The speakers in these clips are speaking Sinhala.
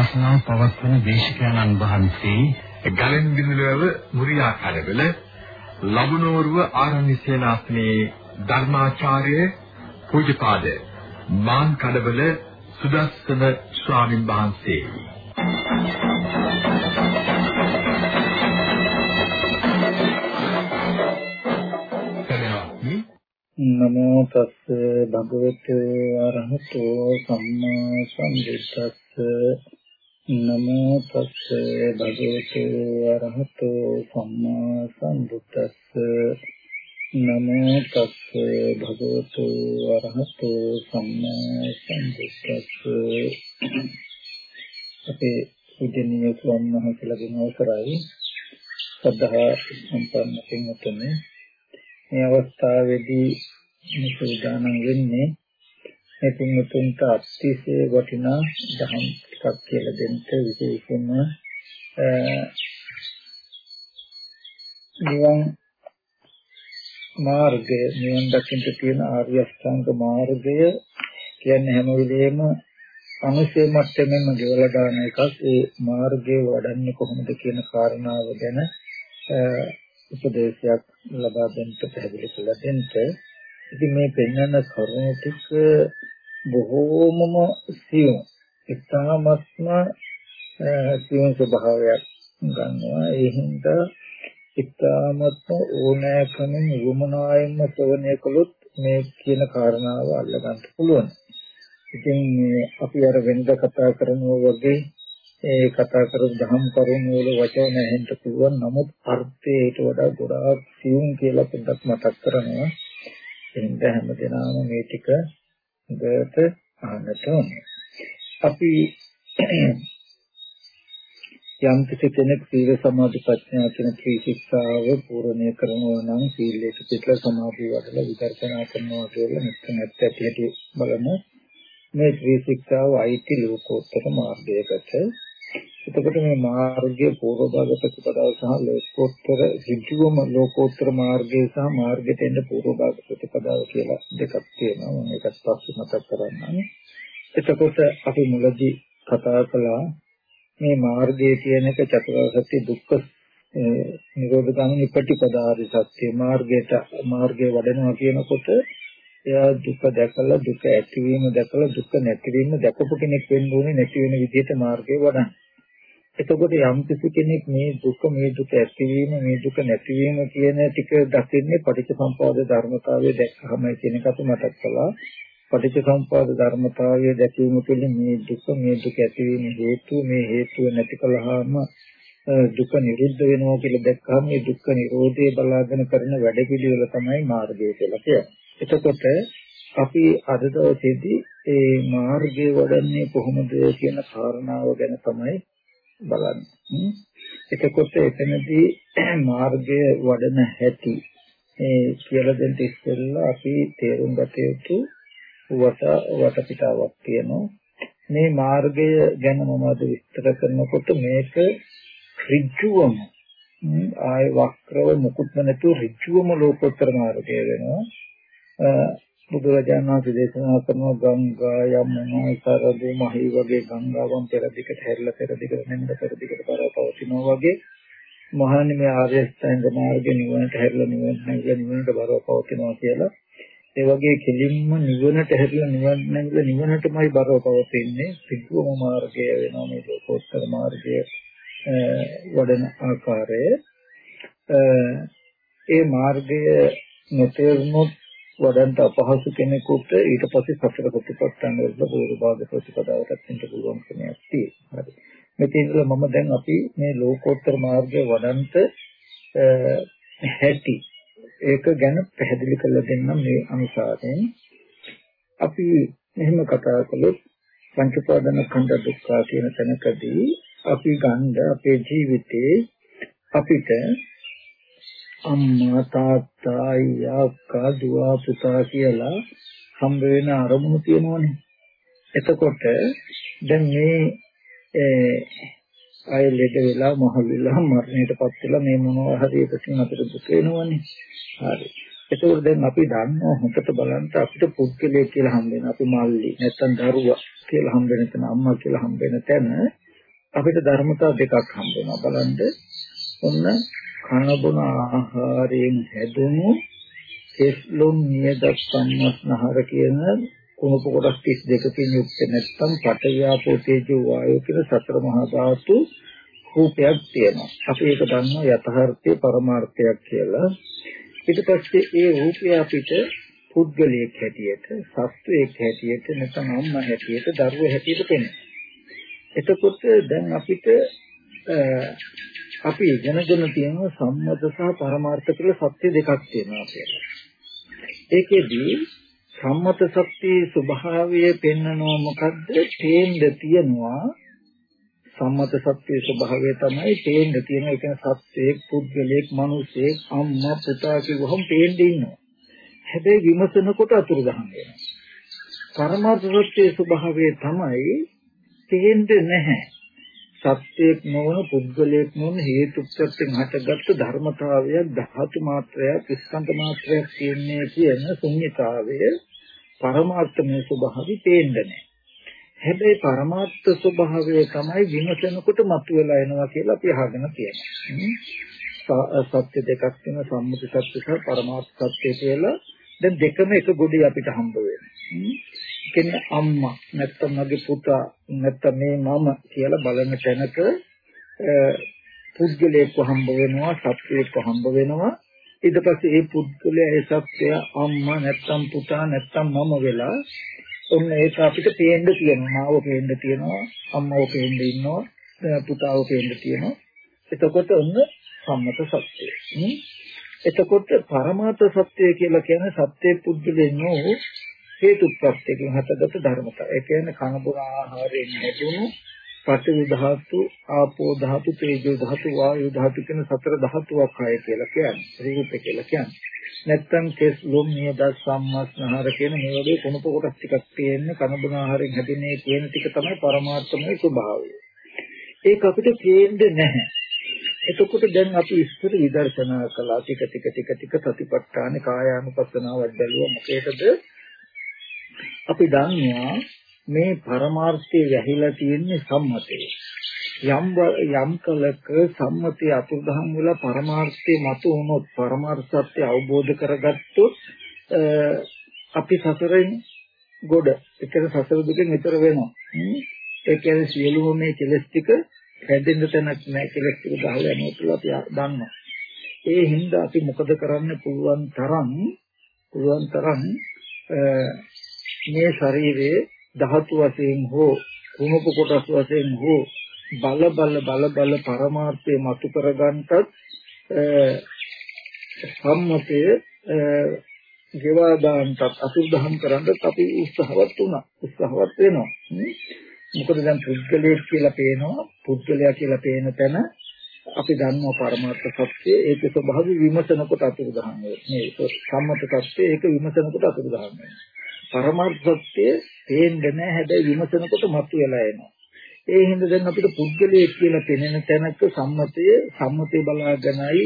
ධර්මානුශාසනාව පවත්වන දේශකයන්න් වහන්සේ ගලෙන් බිඳුලව මුරියා කඩවල ලබුනෝරුව ආරණ්‍ය සේනාසනයේ ධර්මාචාර්ය පූජපාද මාන් කඩවල සුදස්සන ස්වාමින් වහන්සේ. නමෝ තස්ස භගවතු අරහතෝ සම්මා සම්බුද්දස්ස නමෝ තස්ස භගවතු අරහතෝ සම්මා සම්බුද්දස්ස. නමෝ තස්ස භගවතු අරහතෝ සම්මා සම්බුද්දස්ස. අපේ උදෙනිය ස්වාමීන් වහන්සේලාගෙන් අවසරයි. සද්ධා සම්පන්න පින්වත්නි මේ අවස්ථාවේදී මේ සූදානම් වෙන්නේ මේ පින්තුන්ට අතිශය වටිනා දහම් ටිකක් කියලා දෙන්න විශේෂයෙන්ම නිවන් මාර්ගය නිවන් දකින්න තියෙන ආර්ය අෂ්ටාංග මාර්ගය කියන්නේ හැම වෙලෙම අනුශේ මට්ටමෙන්ම ගෙවලා දාන එකක් ඒ මාර්ගය වඩන්නේ කොහොමද කියන කාරණාව ගැන උපදේශයක් ලබා දෙන්න පැහැදිලි කළ දෙන්න. ඉතින් මේ පෙන්වන කරුණු ටික බොහෝමම සියුම්. ඉතාමත්ම සියුම් ස්වභාවයක් ගන්නවා. ඒ හින්දා ඉතාමත්ම ඕනෑකමින් වමනායෙන්ම ශ්‍රවණය කළොත් මේ කියන කාරණාව අල්ලගන්න පුළුවන්. ඉතින් අපි අර වෙනද කතා කරනවා වගේ ඒ කතා කරපු දහම් කරුණු වල වචන ඇහෙන්න පුළුවන් නමුත් අර්ථය ඊට වඩා ගොඩාක් සියුම් කියලා පොඩ්ඩක් මතක් කරනවා එහෙනම් හැමදේනම මේ ටික හොඳට අහන්නට ඕනේ අපි යම් කිසි කෙනෙක් සීල සමාධි ප්‍රඥා කියන ත්‍රිශික්ෂාව පූර්ණය කරනවා නම් සීලයට පිටල සමාධිය වඩලා විදර්ශනා කරනවා කියලා මෙතන ඇත්ත ඇටි බලමු. මේ ත්‍රිශික්ෂාව අයිති ලෝකෝත්තර මාර්ගයකට. එතකොට මේ මාර්ගයේ පූර්ව භාග ප්‍රතිපදාව සහ ලෝකෝත්තර ඍජුවම ලෝකෝත්තර මාර්ගය සහ මාර්ගයට එන්න පූර්ව භාග ප්‍රතිපදාව කියලා දෙකක් තියෙනවා. මම ඒකත් පස්සේ මතක් කරන්නම්. එතකොට අපි මුලදී කතා කළා මේ මාර්ගයේ තියෙන එක චතුරාර්ය සත්‍ය දුක්ඛ නිරෝධ ගාමිනී ප්‍රතිපදාරි සත්‍ය මාර්ගයට මාර්ගය වඩනවා කියනකොට එයා දුක දැකලා දුක ඇතිවීම දැකලා දුක නැතිවීම දැකපු කෙනෙක් වෙන්න ඕනේ නැති වෙන විදිහට මාර්ගය වඩන්න. එතකොට යම් කෙනෙක් මේ දුක මේ දුක ඇතිවීම මේ දුක නැතිවීම කියන ටික දකින්නේ පටිච්චසමුපාද ධර්මතාවය දැක්කම කියන එක අපි මතක් කළා. පටිච්චසමුපාද ධර්මතාවය දැකීම තුළින් මේ දුක මේ දුක ඇතිවීම හේතුව මේ හේතුව නැති කළාම දුක නිරුද්ධ වෙනවා කියලා දැක්කම මේ දුක්ඛ නිරෝධය බලාගෙන කරන වැඩ පිළිවෙල තමයි මාර්ගය කියලා කියන්නේ. එතකොට අපි අද දවසේදී ඒ මාර්ගය වඩන්නේ කොහොමද කියන කාරණාව ගැන තමයි බලන්නේ. එතකොට එතනදී මාර්ගය වඩන හැටි ඒ කියලා දෙන්න ඉස්සෙල්ලා අපි තේරුම් ගත යුතු වට වටපිටාවක් තියෙනවා. මේ මාර්ගය ගැන මම අද විස්තර කරනකොට මේක ඍජුවම ආය වක්‍රව මුකුත් නැතුව ඍජුවම ලෝකෝත්තර මාර්ගය වෙනවා. බුදුරජාණන් වහන්සේ දේශනා කරන ගංගා යමුනා සරදු මහී වගේ ගංගාවන් පෙර දිගට හැරිලා පෙර දිගට නෙමෙයි පෙර දිගට බර පවතිනවා වගේ මහානි මේ ආර්ය ස්ථාංග මාර්ගේ නිවනට හැරිලා නිවනට නැගිලා නිවනට බරව පවතිනවා කියලා ඒ වගේ කෙලින්ම නිවනට හැරිලා නිවන් නැගිලා නිවනටමයි බරව පවතින්නේ සිද්ධුම මාර්ගය වෙනවා මේ ලෝකෝත්තර මාර්ගය වඩන ආකාරය ඒ මාර්ගය නොතේරුනොත් වඩන්ට අපහසු කෙනෙකුට ඊට පස්සේ සතර ප්‍රතිපත්තන් වල පූර්ව භාග ප්‍රතිපදාවටත් එන්න පුළුවන් ක්‍රමයක් තියෙනවා. හරි. මෙතනදලා මම දැන් අපි මේ ලෝකෝත්තර මාර්ගය වඩන්ට හැටි ඒක ගැන පැහැදිලි කරලා දෙන්නම් මේ අනුසාරයෙන්. අපි මෙහෙම කතා කළොත් පංච උපාදාන ස්කන්ධ දුක්ඛ කියන තැනකදී අපි ගන්න අපේ ජීවිතේ අපිට අම්මා තාත්තා අයියා අක්කා දුව පුතා කියලා හම්බ වෙන අරමුණු තියෙනවනේ. එතකොට දැන් මේ ආය ලෙඩ වෙලා මහලු වෙලා මරණයටපත් වෙලා මේ මොනවා හරි එකකින් අපිට දුක වෙනවනේ. හරි. ඒකෝර දැන් අපි දන්නවා හොකට බලන්න අපිට පුද්ගලයෙක් කියලා හම්බ වෙන අපි මල්ලි නැත්තම් දරුවා කියලා හම්බ වෙන තැන අම්මා කියලා හම්බ වෙන තැන අපිට ධර්මතා දෙකක් හම්බ වෙනවා බලන්න ඔන්න කන බොන ආහාරයෙන් හැදුණු කෙස්ලොම් නියද සම්මස්නහර කියන කුණප කොටස් 32කින් යුක්ත නැත්නම් පඨවියාපෝ තේජෝ වායෝ කියන සතර මහා ධාතු රූපයක් තියෙනවා. අපි ඒක දන්නවා යථාර්ථයේ පරමාර්ථයක් කියලා. ඊට පස්සේ ඒ රූපය අපිට පුද්ගලයෙක් හැටියට, සත්වයෙක් හැටියට, නැත්නම් අම්මා හැටියට, දරුවා හැටියට පෙනෙනවා. එතකොට දැන් අපිට අපි ඉගෙනගෙන තියෙන සම්මත සහ පරමාර්ථ කියලා සත්‍ය දෙකක් තියෙනවා කියලා. ඒකෙදී සම්මත සත්‍යයේ ස්වභාවය පෙන්නනවා මොකද්ද? තේන්න තියනවා සම්මත සත්‍යයේ ස්වභාවය තමයි තේන්න තියෙන එක සත්‍යයක් පුද්ගලයෙක් මිනිසෙක් අම්මා පුතා කිව්වහම තේන්න ඉන්නවා. හැබැයි විමසනකොට අතුරු ගහන වෙනවා. පරමාර්ථ සත්‍යයේ ස්වභාවය තමයි තේන්නේ නැහැ. සත්‍යයක් නොවන පුද්ගලයෙක් නොවන හේතු ප්‍රත්‍යයෙන් හටගත්තු ධර්මතාවයක් ධාතු මාත්‍රයක් ස්කන්ධ මාත්‍රයක් කියන්නේ කියන ශුන්‍යතාවය පරමාර්ථමය ස්වභාවය තේන්නේ නැහැ. හැබැයි පරමාර්ථ ස්වභාවය තමයි විමසනකොට මතුවලා එනවා කියලා අපි අහගෙන තියෙනවා. සත්‍ය දෙකක් තියෙන සම්මුති සත්‍ය සහ පරමාර්ථ සත්‍ය කියලා දැන් දෙකම එක ගොඩේ අපිට හම්බ වෙනවා. කියන්නේ අම්මා නැත්තම් මගේ පුතා නැත්තම් මේ මම කියලා බලන තැනක පුද්ගලයෙක්ව හම්බ වෙනවා සත්‍යයක්ව හම්බ වෙනවා ඊට පස්සේ ඒ පුද්ගලයා ඒ සත්‍යය අම්මා නැත්තම් පුතා නැත්තම් මම වෙලා ඔන්න ඒක අපිට පේන්න තියෙනවා. මාව පේන්න තියෙනවා අම්මව පේන්න ඉන්නවා පුතාව පේන්න තියෙනවා. එතකොට ඔන්න සම්මත සත්‍යය. එතකොට පරමාර්ථ සත්‍යය කියලා කියන්නේ සත්‍ය පුද්ගලෙන් නෝ හේතු ප්‍රත්‍යයෙන් හටගත් ධර්මතා. ඒ කියන්නේ කන බොන ආහාරයෙන් ලැබුණු පඨවි ධාතු, ආපෝ ධාතු, තේජෝ ධාතු, වායු ධාතු කියන සතර ධාතුවක් ආය කියලා කියන්නේ. රූප කියලා කියන්නේ. නැත්තම් කෙස් ලොම් නියද සම්මස්නහර කියන මේ වගේ කුණප කොටස් ටිකක් තියෙන්නේ කන බොන ආහාරයෙන් හැදෙන්නේ කියන ටික තමයි පරමාර්ථමය ස්වභාවය. ඒක අපිට තේින්නේ නැහැ. එතකොට දැන් අපි ඉස්සර විදර්ශනා කළා ටික ටික ටික ටික සතිපට්ඨාන කායානුපස්සනාවක් බැලුවා මොකේද අපි දන්නවා මේ පරමාර්ථය වැහිලා තියෙන්නේ සම්මතේ. යම් යම් කලක සම්මතයේ අතුරුදහන් වෙලා පරමාර්ථය මත වුණොත් පරමාර්ථ සත්‍ය අවබෝධ කරගත්තොත් අපි සසරෙන් ගොඩ එතන සසර දුකෙන් ඈතර වෙනවා. ඒ කියන්නේ සියලුම මේ කෙලස් ටික හැදෙන්න තැනක් නැහැ කෙලස් ටික ගහලා යනවා කියලා අපි දන්නවා. ඒ හින්දා අපි මොකද කරන්න පුළුවන් තරම් පුළුවන් තරම් මේ ශරීරයේ ධාතු වශයෙන් හෝ කුණප කොටස් වශයෙන් හෝ බල බල බල බල පරමාර්ථය මතු කරගන්නත් සම්මතය ගෙවා දාන්නත් අසුද්ධහම් කරන්නත් අපි උත්සාහවත් වුණා. උත්සාහවත් වෙනවා. මොකද දැන් පුද්ගලයෙක් කියලා පේනවා. පුද්ගලයා කියලා පේන තැන අපි දන්නවා පරමාර්ථ සත්‍ය ඒක ස්වභාවි විමසන කොට අතුරු දහම් මේ සම්මත සත්‍ය ඒක විමසන කොට අතුරු දහම් වෙනවා. පරමාර්ථ සත්‍ය තේන්නේ නැහැ. හැබැයි විමසනකොට මතුවලා එනවා. ඒ හින්දා දැන් අපිට පුද්ගලයෙක් කියලා පෙනෙන තැනක සම්මතය සම්මතය බලාගෙනයි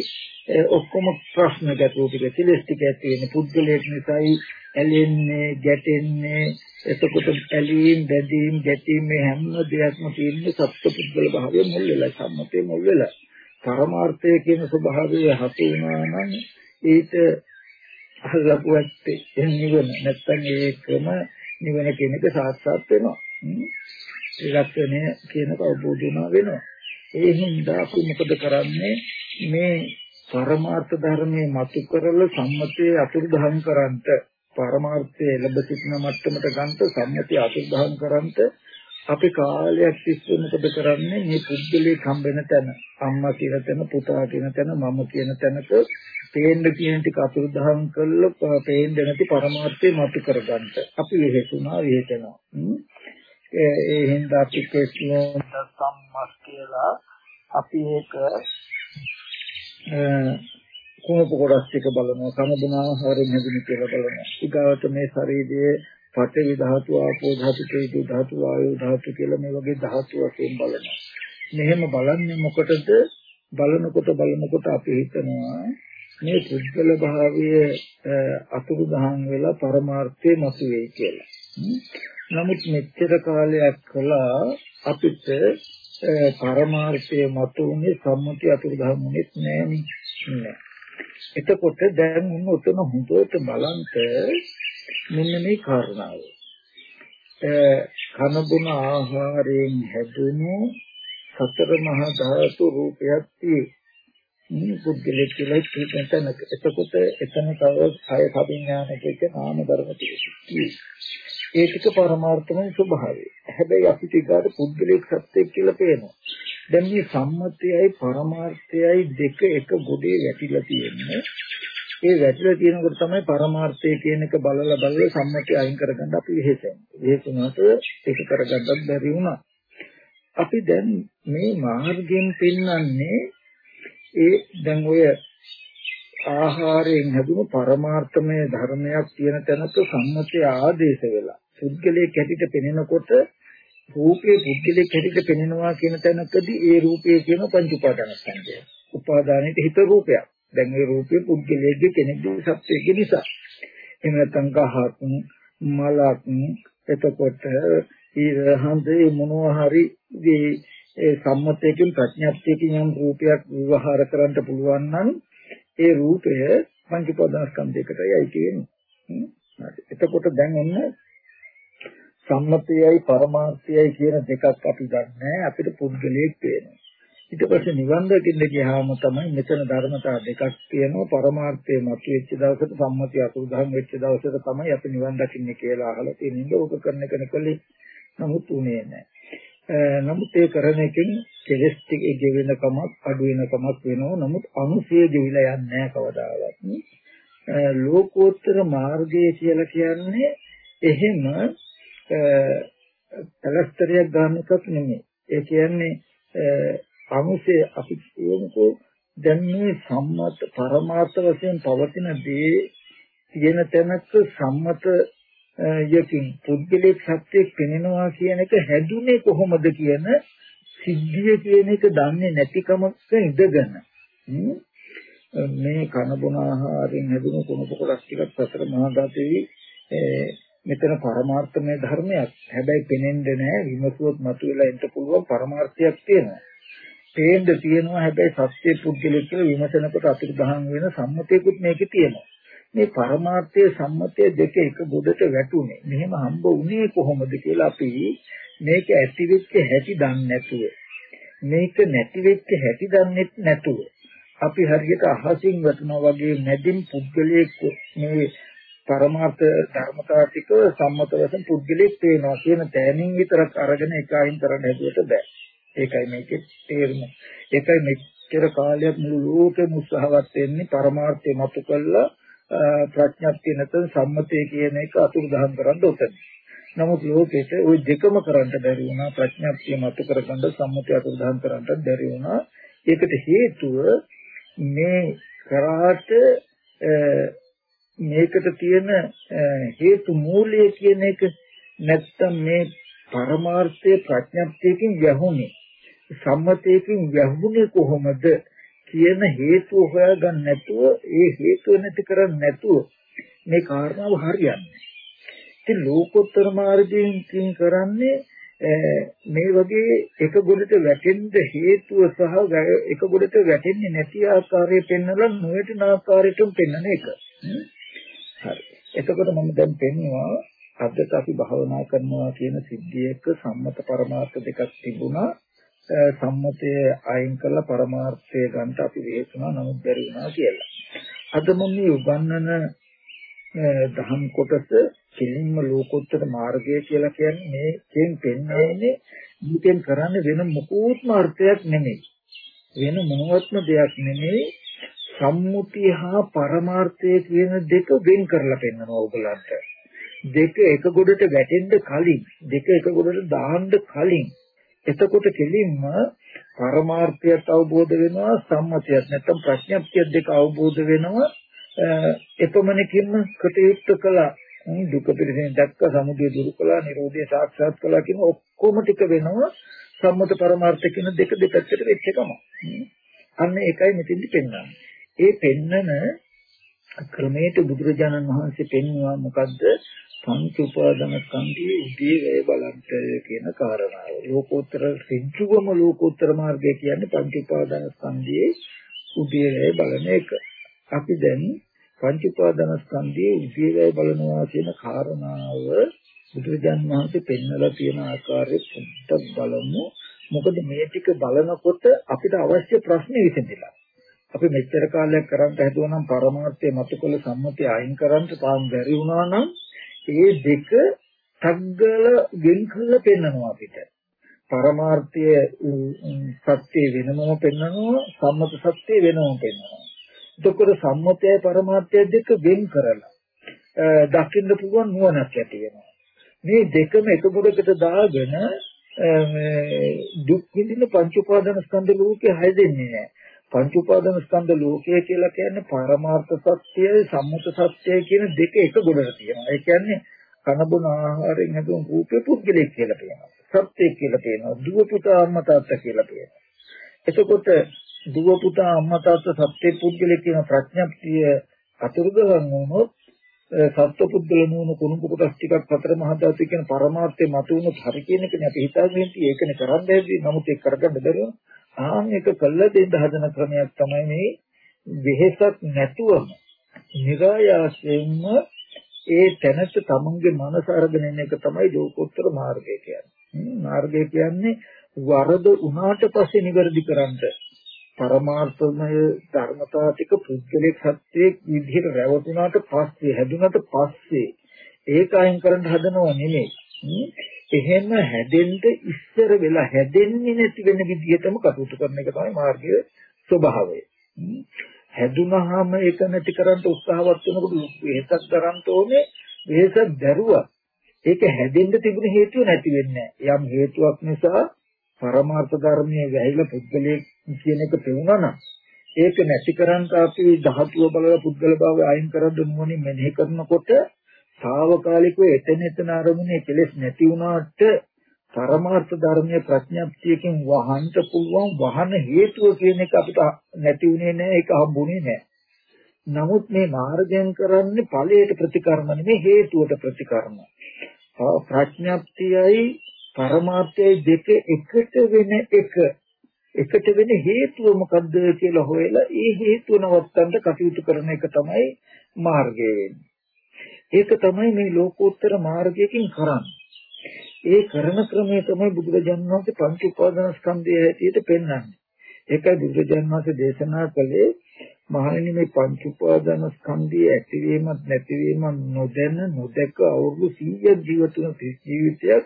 ඔක්කොම ප්‍රශ්න ගැටලු ටික කෙලස් ටික ඇති වෙන්නේ පුද්ගලයෙක් නිසායි ඇලෙන්නේ ගැටෙන්නේ. එතකොට ඇලීම් බැඳීම් ගැටීම් මේ හැම දෙයක්ම තියෙන්නේ සත්පුද්ගල භාවය මුල් වෙලා සම්මතය මුල් වෙලා. පරමාර්ථය කියන ස්වභාවය හසු වුණා නම් ඊට අල්ලපු ඇත්තේ නිවන නැත්තම් ඒකම නිවන කියන එක සාක්ෂාත් වෙනවා. ත්‍රිලක්ෂණය කියන අවබෝධ වෙනවා. ඒ හින්දා අපි මොකද කරන්නේ? මේ පරමාර්ථ ධර්මයේ මතු කරලා සම්මතයේ අතුරුදහන් කරන්ට පරමාර්ථයේ ලැබ සිටින මට්ටමට ගන්නට සම්මතයේ අතුරුදහන් කරන්ට අපි කාලයක් තිස්සේ මොකද කරන්නේ? මේ පුද්ගලයේ හම්බෙන තැන අම්මා කියන තැන පුතා කියන තැන මම කියන තැනක පේන්න කියන ටික අතුරුදහන් කළා පේන්න නැති පරමාර්ථය මතු කරගන්න. අපි හේතුනා වේතනවා. ඒ ඒ හින්දා අපි කෙස්ලෝ සම්මස් කියලා අපි ඒක කුණප කොටස් ටික බලනවා සමබුන ආහාරයෙන් හැදුණු කියලා බලනවා. ඊගාවට මේ ශරීරයේ පඨවි ධාතු ආපෝ ධාතු තේජෝ ධාතු වායෝ ධාතු කියලා මේ වගේ ධාතු වශයෙන් බලනවා. මෙහෙම බලන්නේ මොකටද? බලනකොට බලනකොට අපි හිතනවා මේ පුද්ගල භාවය අතුරු දහන් වෙලා පරමාර්ථයේ මතුවේ කියලා. නමුත් මෙච්චර කාලයක් කළා අපිට පරමාර්ථයේ මතුනේ සම්මුතිය අතුරු දහන් වුණෙත් නෑනේ. එතකොට දැන් උන් උතන හොඳට බලන්ට මෙන්න මේ කාරණාව. කන බොන ආහාරයෙන් හැදුණු සතර මහා ධාතු රූපයක් තියෙන්නේ පුද්ගලෙක් කියලා කියන තැනක. එතකොට එතන තව කය කවිඥානක නාම ධර්ම තියෙන්නේ. ඒ ටික පරමාර්ථමය ස්වභාවය. හැබැයි අපිට ඊගාට පුද්ගලික සත්‍යයක් කියලා පේනවා. දැන් මේ සම්මතයයි පරමාර්ථයයි දෙක එක ගොඩේ වැටිලා තියෙන්නේ. ඒ වැටිලා තියෙනකොට තමයි පරමාර්ථය කියන එක බලලා බලලා සම්මතය අයින් කරගන්න අපි වෙහෙසෙන්නේ. වෙහෙසුනට ඒක කරගන්නත් බැරි වුණා. අපි දැන් මේ මාර්ගයෙන් පෙන්වන්නේ ඒ දැන් ඔය ආහාරයෙන් හැදුණු පරමාර්ථමය ධර්මයක් තියෙන තැනක සම්මතය ආදේශ වෙලා පුද්ගලයේ කැටිට පෙනෙනකොට රූපේ පුද්ගලයේ කැටිට පෙනෙනවා කියන තැනකදී ඒ රූපය කියන පංච උපාදානස්කන්ධය. උපාදානෙට හිත රූපයක්. දැන් මේ රූපේ පුද්ගලයේ කෙනෙක්ගේ සත්‍යයේ නිසා. එහෙම නැත්නම් ගහක් මලක් එතකොට ඊර හඳේ මොනවා හරි ඒ සම්මතයකින් ප්‍රඥාප්තියකින් යම් රූපයක් විවහාර කරන්න පුළුවන් නම් ඒ රූපය පංච උපාදානස්කන්ධයකටයි කියන්නේ. එතකොට දැන් ඔන්න සම්මතයයි පරමාර්ථයයි කියන දෙකක් අපි ගන්නෑ අපිට පුද්ගලයෙක් පේනවා. ඊට පස්සේ නිවන් දකින්න ගියාම තමයි මෙතන ධර්මතා දෙකක් තියෙනවා පරමාර්ථය මතුවෙච්ච දවසට සම්මතිය අතුරුදහන් වෙච්ච දවසට තමයි අපි නිවන් දකින්නේ කියලා අහලා තියෙනින්ද ඕක කරන කෙනෙක්ලි නමුත් උනේ නැහැ. නමුත් ඒ කරන එකෙන් කෙලස් ටික ගෙවෙන කමක් අඩු වෙන කමක් වෙනවා. නමුත් අනුසය ගෙවිලා යන්නේ නැහැ කවදාවත්. ලෝකෝත්තර මාර්ගය කියලා කියන්නේ එහෙම පැලස්තරයක් ගන්න එකක් නෙමෙයි. ඒ කියන්නේ අනුසේ අපි කියනකෝ දැන් මේ සම්මත පරමාර්ථ වශයෙන් පවතින දේ තියෙන තැනක සම්මත යකින් පුද්ගලික සත්‍යයක් පෙනෙනවා කියන එක හැදුනේ කොහොමද කියන සිද්ධිය කියන එක දන්නේ නැතිකමක ඉඳගෙන මේ කන බොන ආහාරයෙන් හැදුණු කුණප කොටස් ටිකක් සතර මහා ධාතුවේ මෙතන පරමාර්ථමය ධර්මයක්. හැබැයි පෙනෙන්නේ නැහැ විමසුවොත් මතුවලා එන්න පුළුවන් පරමාර්ථයක් තියෙනවා. පේන්න තියෙනවා හැබැයි සත්‍ය පුද්ගලික කියලා විමසනකොට අතුරු දහන් වෙන සම්මතයකුත් මේකේ තියෙනවා. මේ පරමාර්ථයේ සම්මතය දෙක එක ගොඩට වැටුනේ. මෙහෙම හම්බ වුණේ කොහොමද කියලා අපි මේක ඇති වෙච්ච හැටි දන්නේ නැතුව මේක නැති වෙච්ච හැටි දන්නේ නැතුව අපි හරියට අහසින් වටනවා වගේ මැදින් පුද්ගලයෙක් මේ පරමාර්ථ ධර්මතා ටික සම්මත වශයෙන් පුද්ගලෙක් පේනවා කියන තැනින් විතරක් අරගෙන එක අයින් කරන්න හැදුවට බෑ. ඒකයි මේකේ තේරුම. ඒකයි මෙච්චර කාලයක් මුළු ලෝකෙම උත්සාහවත් වෙන්නේ පරමාර්ථය මතු කළා ප්‍රඥාප්තිය නැත්නම් සම්මතය කියන එක අතුරුදහන් කරන්න උතන. නමුත් ලෝකෙට ওই දෙකම කරන්න බැරි වුණා ප්‍රඥාප්තිය මතු කරගන්න සම්මතය අතුරුදහන් කරන්න බැරි වුණා. ඒකට හේතුව මේ කරාට මේකට තියෙන හේතු මූලය කියන එක නැත්තම් මේ පරමාර්ථයේ ප්‍රඥප්තියකින් යහුනේ සම්මතයකින් යහුනේ කොහොමද කියන හේතුව හොයාගන්න නැතුව ඒ හේතුව නැති කරන්නේ නැතුව මේ කාරණාව හරියන්නේ. ඉතින් ලෝකෝත්තර මාර්ගයෙන් කින් කරන්නේ මේ වගේ එක ගොඩට වැටෙන්න හේතුව සහ එක ගොඩට වැටෙන්නේ නැති ආකාරය පෙන්වලා නොවැටෙන ආකාරයටම පෙන්වන එක. හරි. එතකොට මම දැන් පෙන්නවා අදට අපි භාවනා කරනවා කියන සිද්ධියක සම්මත පරමාර්ථ දෙකක් තිබුණා. සම්මතයේ අයින් කළා පරමාර්ථය ගන්න අපි වේසුණා නමුත් බැරි වුණා කියලා. අද මම මේ උගන්වන දහම් කොටස කෙලින්ම ලෝකෝත්තර මාර්ගය කියලා කියන්නේ මේකෙන් පෙන්වන්නේ මේකෙන් කරන්න වෙන මොකුත්ම අර්ථයක් නෙමෙයි. වෙන මොනවත්ම දෙයක් නෙමෙයි සම්මුතිය හා පරමාර්ථය කියන දෙක වෙන් කරලා පෙන්වනවා ඔයගලන්ට. දෙක එක ගොඩට වැටෙන්න කලින් දෙක එක ගොඩට දාන්න කලින් එතකොට කෙලින්ම පරමාර්ථයත් අවබෝධ වෙනවා සම්මතියත් නැත්නම් ප්‍රඥප්තිය දෙක අවබෝධ වෙනවා එපමණකින්ම කටයුත්ත කළා දුක පිළිසින් දැක්ක සමුදය දුරු කළා නිරෝධය සාක්ෂාත් කළා කියන ඔක්කොම ටික වෙනවා සම්මත පරමාර්ථ කියන දෙක දෙපැත්තට වෙච්ච එකම. අන්න ඒකයි මෙතෙන්දි පෙන්වන්නේ. ඒ පෙන්නන ක්‍රමයට බුදුරජාණන් වහන්සේ පෙන්වුවා මොකද්ද? පංච උපාදාන ස්කන්ධයේ උදී වේ බලන්ට කියන කාරණාව. ලෝකෝත්තර සිද්ධුවම ලෝකෝත්තර මාර්ගය කියන්නේ පංච උපාදාන ස්කන්ධයේ උදී වේ බලන එක. අපි දැන් පංච උපාදාන ස්කන්ධයේ උදී වේ බලනවා කියන කාරණාව බුදුරජාණන් වහන්සේ පෙන්වලා තියෙන ආකාරය පොඩ්ඩක් බලමු. මොකද මේ ටික බලනකොට අපිට අවශ්‍ය ප්‍රශ්න විසඳිලා. අපි මෙච්චර කාලයක් කරන්ට හැදුවා නම් පරමාර්ථය මතකල සම්මතිය අයින් කරන්ට තාම බැරි වුණා නම් ඒ දෙක තග්ගල ගෙන් කරලා පෙන්නනවා අපිට. පරමාර්ථය සත්‍ය වෙනමම පෙන්නනවා සම්මත සත්‍ය වෙනමම පෙන්නනවා. එතකොට සම්මතයයි පරමාර්ථය දෙක වෙන් කරලා දකින්න පුළුවන් නුවණක් ඇති වෙනවා. මේ දෙකම එක ගොඩකට දාගෙන දුක් විඳින පංච උපාදාන ස්කන්ධ ලෝකේ හැදෙන්නේ නැහැ. පංච උපාදාන ස්කන්ධ ලෝකය කියලා කියන්නේ පරමාර්ථ සත්‍යය සම්මත සත්‍යය කියන දෙක එක ගොඩට තියෙනවා. ඒ කියන්නේ කනබුන ආහාරයෙන් හැදුණු රූපේ පුද්ගලෙක් කියලා කියනවා. සත්‍යය කියලා කියනවා. දුව පුතා අම්මා තාත්තා කියලා කියනවා. එතකොට දුව පුතා අම්මා තාත්තා සත්‍ය පුද්ගලෙක් කියන ප්‍රඥප්තිය අතුරුදහන් වුණොත් සත්පුද්ගල නූන කුණුපු කොටස් ටිකක් හතර මහා ධාතු කියන පරමාර්ථය මතුවුනොත් හරි කියන එකනේ අපි හිතාගෙන ඉන්නේ ඒකනේ කරන්න හැදී නමුත් ඒක කරගන්න බැරුව ආන් එක කළා දෙන්න හදන ක්‍රමයක් තමයි මේ වෙහෙසක් නැතුවම නිරායාසයෙන්ම ඒ තැනට තමන්ගේ මනස අරගෙන එන එක තමයි ලෝකෝත්තර මාර්ගය කියන්නේ. මාර්ගය කියන්නේ වරද උනාට පස්සේ නිවැරදි කරන්න පරමාර්ථමය ධර්මතා ටික පුද්ගලික සත්‍යයේ විදිහට රැවටුණාට පස්සේ හැදුනට පස්සේ ඒක අයින් කරන්න හදනව නෙමෙයි. එහෙම හැදෙන්න ඉස්සර වෙලා හැදෙන්නේ නැති වෙන විදිහටම කටයුතු කරන එක තමයි මාර්ගයේ ස්වභාවය. හැදුනහම ඒක නැති කරන්න උත්සාහවත් වෙනකොට වෙහසක් කරන්න ඕනේ. වෙහසක් දැරුවා. ඒක හැදෙන්න තිබුණ හේතුව නැති වෙන්නේ යම් හේතුවක් නිසා පරමාර්ථ ධර්මයේ වැහිලා පුද්ගලයේ කියන එක තේුණා නම් ඒක නැති කරන් අපි ධාතුව බලලා පුද්ගල භාවය අයින් කරද්ද නුවණින් මෙනෙහි කරනකොට తాවකාලිකව එතන එතන අරමුණේ කෙලෙස් නැති වුණාට පරමාර්ථ ධර්මයේ ප්‍රඥාප්තියකින් වහන්න පුළුවන් වහන හේතුව කියන එක අපිට නැති වුණේ නැහැ ඒක හම්බුනේ නැහැ. නමුත් මේ මාර්ගයෙන් කරන්නේ ඵලයට ප්‍රතිකර්ම නෙමෙයි හේතුවට ප්‍රතිකර්ම. ප්‍රඥාප්තියයි පරමාර්ථයයි දෙක එකට වෙන එක එකට වෙන හේතුව මොකද්ද කියලා හොයලා ඒ හේතුව නවත්තන්න කටයුතු කරන එක තමයි මාර්ගය වෙන්නේ. ඒක තමයි මේ ලෝකෝත්තර මාර්ගයකින් කරන්නේ. ඒ කරන ක්‍රමය තමයි බුදුරජාණන් වහන්සේ පංච උපාදාන ස්කන්ධය හැටියට පෙන්වන්නේ. ඒකයි බුදුරජාණන් වහන්සේ දේශනා කළේ මහණෙනි මේ පංච උපාදාන ස්කන්ධයේ ඇතිවීමත් නැතිවීමත් නොදැන නොදක අවුරුදු 100ක් ජීවත් වුණ ජීවිතයක්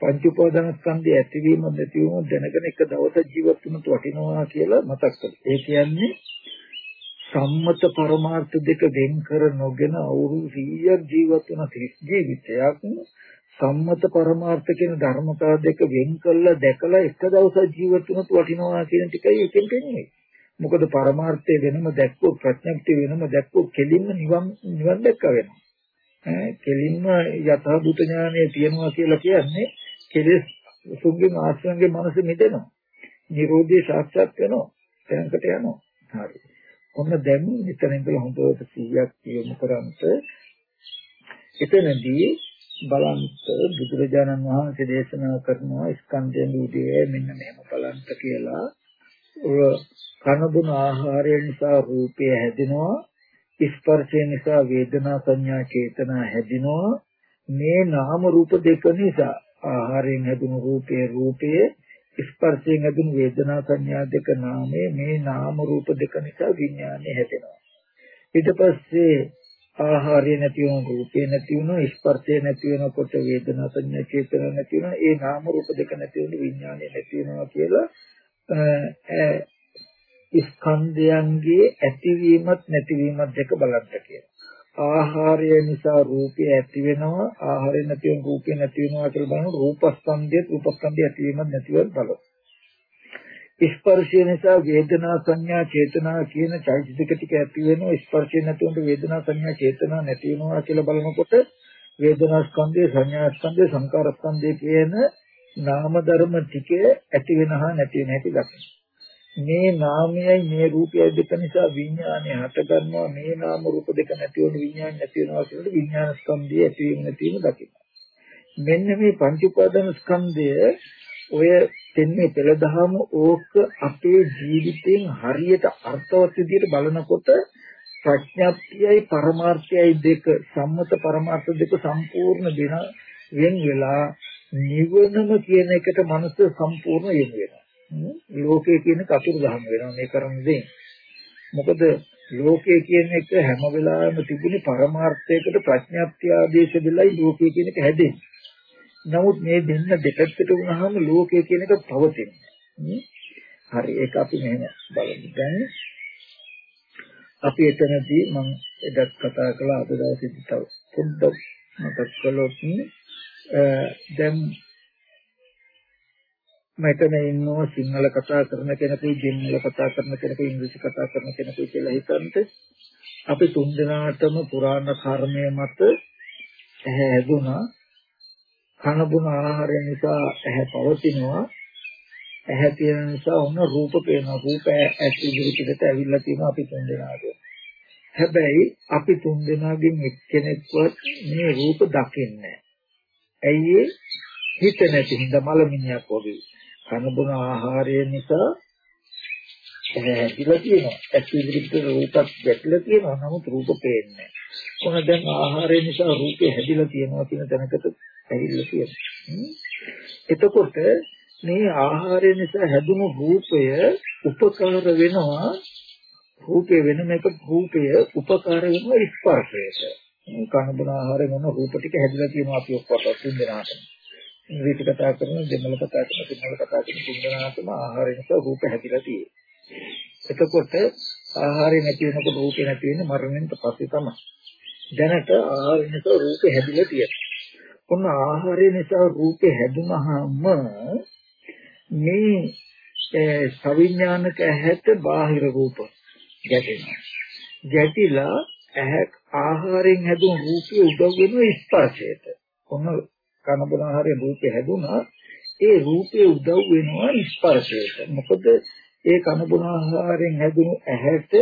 පංච උපාදාන ස්කන්ධය ඇතිවීම නැතිවීම දැනගෙන එක දවසක් ජීවත් වුණත් වටිනවා කියලා මතක් කළා. ඒ කියන්නේ සම්මත පරමාර්ථ දෙක වෙන් කර නොගෙන අවුරුදු 100ක් ජීවත් වුණ ජීවිතයක් සම්මත පරමාර්ථ කියන ධර්මතා දෙක වෙන් කළා දැකලා එක දවසක් ජීවත් වුණත් වටිනවා කියන ටිකයි එකෙන් කියන්නේ. මොකද පරමාර්ථය වෙනම දැක්කොත් ප්‍රඥප්තිය වෙනම දැක්කොත් කෙලින්ම නිවන් නිවන් දැක්ක වෙනවා. ඈ කෙලින්ම යථාභූත ඥානය තියෙනවා කියලා කියන්නේ කෙලෙස් සුන්ගේ ආශ්‍රයන්ගේ මනස මිදෙනවා. නිරෝධය සාක්ෂාත් වෙනවා. දැනකට යනවා. හරි. ඔන්න දැන් මෙතන ඉඳලා හොඳට 100ක් කියමු කරන්ට. එතනදී බලන්ත බුදුරජාණන් වහන්සේ දේශනා කරනවා ස්කන්ධයන් උදේ මෙන්න මෙහෙම බලන්ත කියලා. ඔය කනබුන ආහාරය නිසා රූපය හැදෙනවා. ස්පර්ශය නිසා වේදනා සංඥා චේතනා හැදෙනවා. මේ නාම රූප දෙක නිසා ආහාරයෙන් හැදුණු රූපයේ රූපයේ ස්පර්ශයෙන් හැදුණු වේදනා සංඥා දෙක නාමයේ මේ නාම රූප දෙක නිසා විඥානය හැදෙනවා. ඊට පස්සේ ආහාරය නැති වුණු රූපේ නැති වුණු ස්පර්ශය නැති වෙනකොට වේදනා සංඥා චේතනා නැති වෙනවා. ඒ නාම රූප දෙක නැති වුණු විඥානය නැති වෙනවා කියලා ස්කන්ධයන්ගේ ඇතිවීමත් නැතිවීමත් දෙක බලන්න කියලා. ආහාරය නිසා රූපය ඇති වෙනවා. ආහාරය නැති වෙන රූපය නැති වෙනවා කියලා බලන රූපස්කන්ධය රූපස්කන්ධය ඇතිවීමක් නැතිවීමක් බලන ස්පර්ශය නිසා වේදනා සංඥා චේතනා කියන චෛතසික ටික ඇති වෙනවා. ස්පර්ශය නැතිවෙන වේදනා සංඥා චේතනා නැති වෙනවා කියලා බලනකොට වේදනා ස්කන්ධය සංඥා ස්කන්ධය සංකාර ස්කන්ධය කියන නාම ධර්ම ටික ඇති වෙනහා නැති වෙන හැටි දකින්න. මේ නාමයයි මේ රූපයයි දෙක නිසා විඥානය හට ගන්නවා මේ නාම රූප දෙක නැති වුණු විඥාන නැති වෙනවා කියනකොට විඥාන ස්කන්ධය ඇති වෙන නැති වෙන දකින්න. මෙන්න මේ පංච උපාදාන ස්කන්ධය ඔය දෙන්නේ පෙළදහම ඕක අපේ ජීවිතයෙන් හරියට අර්ථවත් විදිහට බලනකොට ප්‍රඥාප්තියයි පරමාර්ථයයි දෙක සම්මත පරමාර්ථ දෙක සම්පූර්ණ වෙන වෙන වෙලා නිවනම කියන එකට මනස සම්පූර්ණ යෙද වෙනවා. ලෝකයේ කියන කතුරු දහම වෙනවා මේ කරන්නේ. මොකද ලෝකයේ කියන එක හැම වෙලාවෙම තිබුණේ පරමාර්ථයකට ප්‍රඥාප්තිය ආදේශ දෙලයි ලෝකයේ කියන එක හැදෙන්නේ. නමුත් මේ දෙන්න දෙපැත්තට වුණාම ලෝකයේ කියන එක පවතින්නේ. හරි ඒක අපි මෙහෙම බලමු. දැන් අපි එතනදී මම එදත් කතා කළා අද දවසේ තව පොඩ්ඩක් මතක් කළොත් දැන් මෙතන ඉන්නෝ සිංහල කතා කරන කෙනෙකුයි දෙමළ කතා කරන කෙනෙකුයි ඉංග්‍රීසි කතා කරන කෙනෙකුයි කියලා හිතන්ට අපි තුන් දෙනාටම පුරාණ කර්මය මත ඇහැ හැදුනා. කන බොන ආහාරය නිසා ඇහැ පවතිනවා. ඇහැ තියෙන නිසා ඔන්න රූප පේනවා. රූප ඇස් ඉදිරියට ඇවිල්ලා තියෙනවා අපි තුන් දෙනාට. හැබැයි අපි තුන් දෙනාගෙන් එක්කෙනෙක්වත් මේ රූප දකින්නේ ඇයි හිත නැති හින්දා මලමිණියක් වගේ. කන බොන ආහාරය නිසා ඇහැදිලා තියෙනවා ඇස් ඉදිරියට රූපත් ගැටලා තියෙනවා නමුත් රූප පේන්නේ නැහැ කොහොමද දැන් ආහාරය නිසා රූපේ හැදිලා තියෙනවා කියන තැනකට ඇවිල්ලා තියෙනවා. එතකොට මේ ආහාරය නිසා හැදුණු රූපය උපකාර වෙනවා රූපේ වෙනම එක රූපය උපකාර වෙනවා ස්පර්ශයට. කන බොන ආහාරයෙන් මොන රූප ටික හැදිලා තියෙනවා අපි ඔක්කොට තුන් දෙනාට. ඉංග්‍රීසි කතා කරන දෙමළ කතා කරන සිංහල කතා කරන තුන් දෙනාටම ආහාරය නිසා රූප හැදිලා තියෙනවා. එතකොට ආහාරය නැති වෙනකොට රූපේ නැති වෙන්නේ මරණයෙන් පස්සේ තමයි. දැනට ආහාරය නිසා රූපේ හැදිලා තියෙනවා. ඔන්න ආහාරය නිසා රූපේ හැදුනහම මේ සවිඥානික ඇහැට බාහිර රූප ගැටෙනවා. ගැටිලා ඇහැ ආහාරයෙන් හැදුණු රූපේ උදව් වෙන ස්පර්ශයට. ඔන්න කනබන ආහාරයෙන් රූපේ හැදුනා ඒ රූපේ උදව් වෙනවා ස්පර්ශයට. මොකද ඒ කනබන ආහාරයෙන් හැදුණු ඇහැට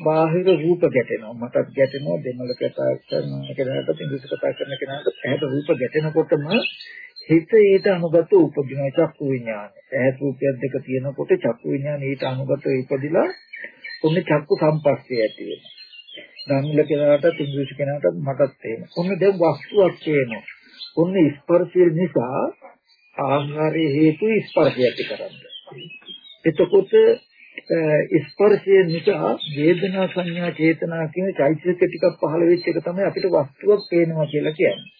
බාහිර රූප ගැටෙනවා. මටත් ගැටෙනවා දෙමළ කතා කරන කෙනාට ඉංග්‍රීසි කතා කරන කෙනාට ඇහැට රූප ගැටෙනකොටම හිත ඊට අනුගත උපදින චක්කු විඥානය. ඇහැ රූපයක් දෙක තියෙනකොට චක්කු විඥානය ඊට අනුගත ඉපදිලා ඔන්න චක්කු සම්පස්සේ ඇති වෙනවා. දමිළ කෙනාට ඉංග්‍රීසි කෙනාට මටත් එහෙම. ඔන්න දැන් වස්තුවක් තියෙනවා ඔන්න ස්පර්ශය නිසා ආහාරයේ හේතු ස්පර්ශය ඇති කරන්නේ එතකොට ස්පර්ශය නිසා වේදනා සංඥා චේතනා කියන චෛතසික ටිකක් පහළ වෙච්ච එක තමයි අපිට වස්තුවක් පේනවා කියලා කියන්නේ.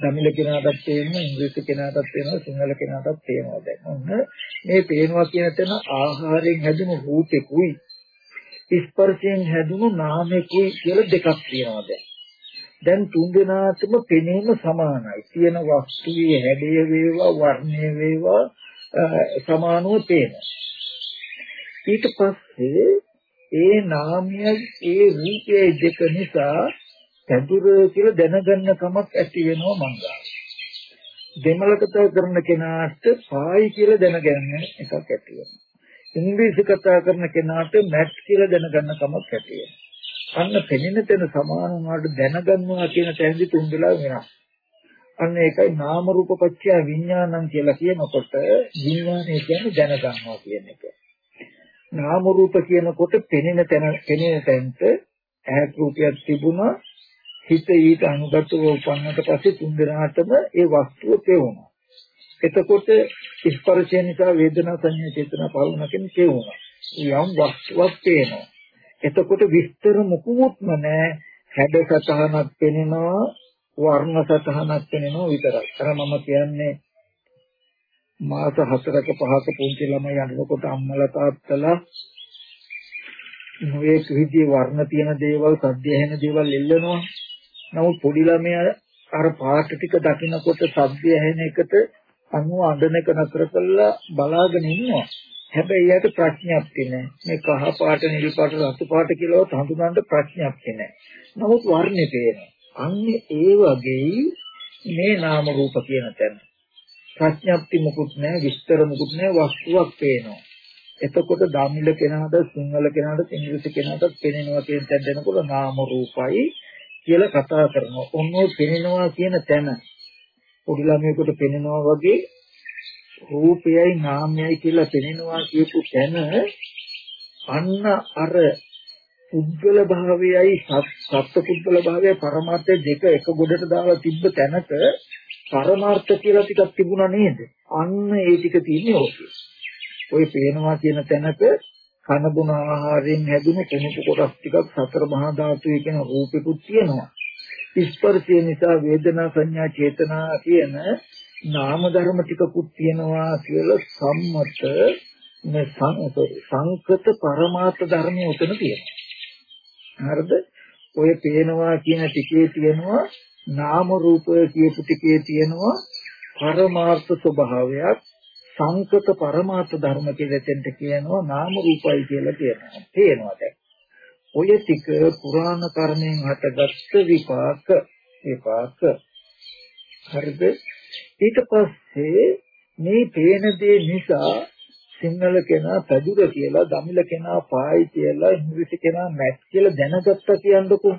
දමිළ කෙනාටත් පේනවා, ඉංග්‍රීසි කෙනාටත් පේනවා, සිංහල කෙනාටත් පේනවා දැන්. ඔන්න මේ පේනවා කියන තැන ආහාරයෙන් හැදුණු රූපෙකුයි ස්පර්ශයෙන් හැදුණු නාමෙකුයි කියලා දෙකක් තියෙනවා දැන්. දැන් තුන් දෙනාටම පෙනීම සමානයි. තියෙන වස්තුවේ හැඩය වේවා, වර්ණය වේවා සමානව පේනවා. ඊට පස්සේ ඒ නාමයයි ඒ රූපයයි දෙක නිසා පැදුර කියලා දැනගන්න කමක් ඇති වෙනවා මංගා. දෙමළ කතා කරන කෙනාට පායි කියලා දැනගන්න එකක් ඇති වෙනවා. ඉංග්‍රීසි කතා කරන කෙනාට මැට් කියලා දැනගන්න කමක් ඇති වෙනවා. අන්න පෙනෙන තැන සමාන වුණාට දැනගන්නවා කියන තැනදි තුන් වෙලා වෙනවා. අන්න ඒකයි නාම රූප පත්‍ය විඥානං කියලා කියනකොට විඥානය කියන්නේ දැනගන්නවා කියන එක. නාම රූප කියනකොට පෙනෙන තැන පෙනෙන තැනට ඇහැ රූපයක් තිබුණා හිත ඊට අනුගතව උපන්නට පස්සේ තුන් දෙනාටම ඒ වස්තුව පෙවුණා. එතකොට ස්පර්ශය නිසා වේදනා සංඥා චේතනා පහළම කෙනෙක් පෙවුණා. යම් වස්තුවක් පේනවා. එතකොට විස්තර මොකුත්ම නැහැ. හැඩ සතහනක් පෙනෙනවා, වර්ණ සතහනක් පෙනෙනවා විතරයි. අර මම කියන්නේ මාස 4ක 5ක පුංචි ළමයි යනකොට අම්මලා තාත්තලා නොයේ විදිහේ වර්ණ තියෙන දේවල්, සද්ද ඇහෙන දේවල් එල්ලනවා. නමුත් පොඩි ළමයා අර පාට ටික දකිනකොට සද්ද ඇහෙන එකට අනුව අඬන එක නතර කරලා බලාගෙන ඉන්නවා. හැබැයි එයාට ප්‍රඥාවක් නැහැ. මේ කහ පාට, නිල් පාට, රතු පාට කියලාවත් හඳුනන්න ප්‍රඥාවක් නැහැ. නමුත් වර්ණේ පේනවා. අන්නේ ඒ වගේ මේ නාම රූප කියන තැන ප්‍රඥප්ති මොකුත් නැහැ විස්තර මොකුත් නැහැ වස්තුවක් පේනවා එතකොට දමිල කෙනාට සිංහල කෙනාට ඉංග්‍රීසි කෙනාට පෙනෙනවා කියන තැන දෙනකොට නාම රූපයි කියලා කතා කරනවා. ඔන්නෝ පෙනෙනවා කියන තැන පොඩි ළමයෙකුට පෙනෙනවා වගේ රූපයයි නාමයයි කියලා පෙනෙනවා කියපු තැන අන්න අර පුද්ගල භාවයයි සත්ත්ව පුද්ගල භාවයයි පරමාර්ථය දෙක එක ගොඩට දාලා තිබ්බ තැනක පරමාර්ථ කියලා ටිකක් තිබුණා නේද? අන්න ඒ ටික තියෙන්නේ ඕකේ. ওই පේනවා කියන තැනක කන බොන ආහාරයෙන් හැදුණු කෙනෙකු කොටස් ටිකක් සතර මහා ධාතුයේ කියන රූපෙකුත් තියෙනවා. ස්පර්ශය නිසා වේදනා සංඥා චේතනා කියන නාම ධර්ම ටිකකුත් තියෙනවා කියලා සම්මත සංකත පරමාර්ථ ධර්මයේ උතන තියෙනවා. හරිද? ඔය පේනවා කියන ටිකේ තියෙනවා නාම රූපය කියපු ටිකේ තියෙනවා පරමාර්ථ ස්වභාවයක් සංකත පරමාර්ථ ධර්ම කියලා දෙන්න කියනවා නාම රූපයි කියලා කියනවා. තේනවා දැන්. ඔය ටික පුරාණ කර්මයෙන් හටගත්ත විපාක විපාක. හරිද? ඊට පස්සේ මේ පේන දේ නිසා සිංහල කෙනා පැදුර කියලා, දමිළ කෙනා පායි කියලා, ඉංග්‍රීසි කෙනා මැට් කියලා දැනගත්තා කියන්නකෝ.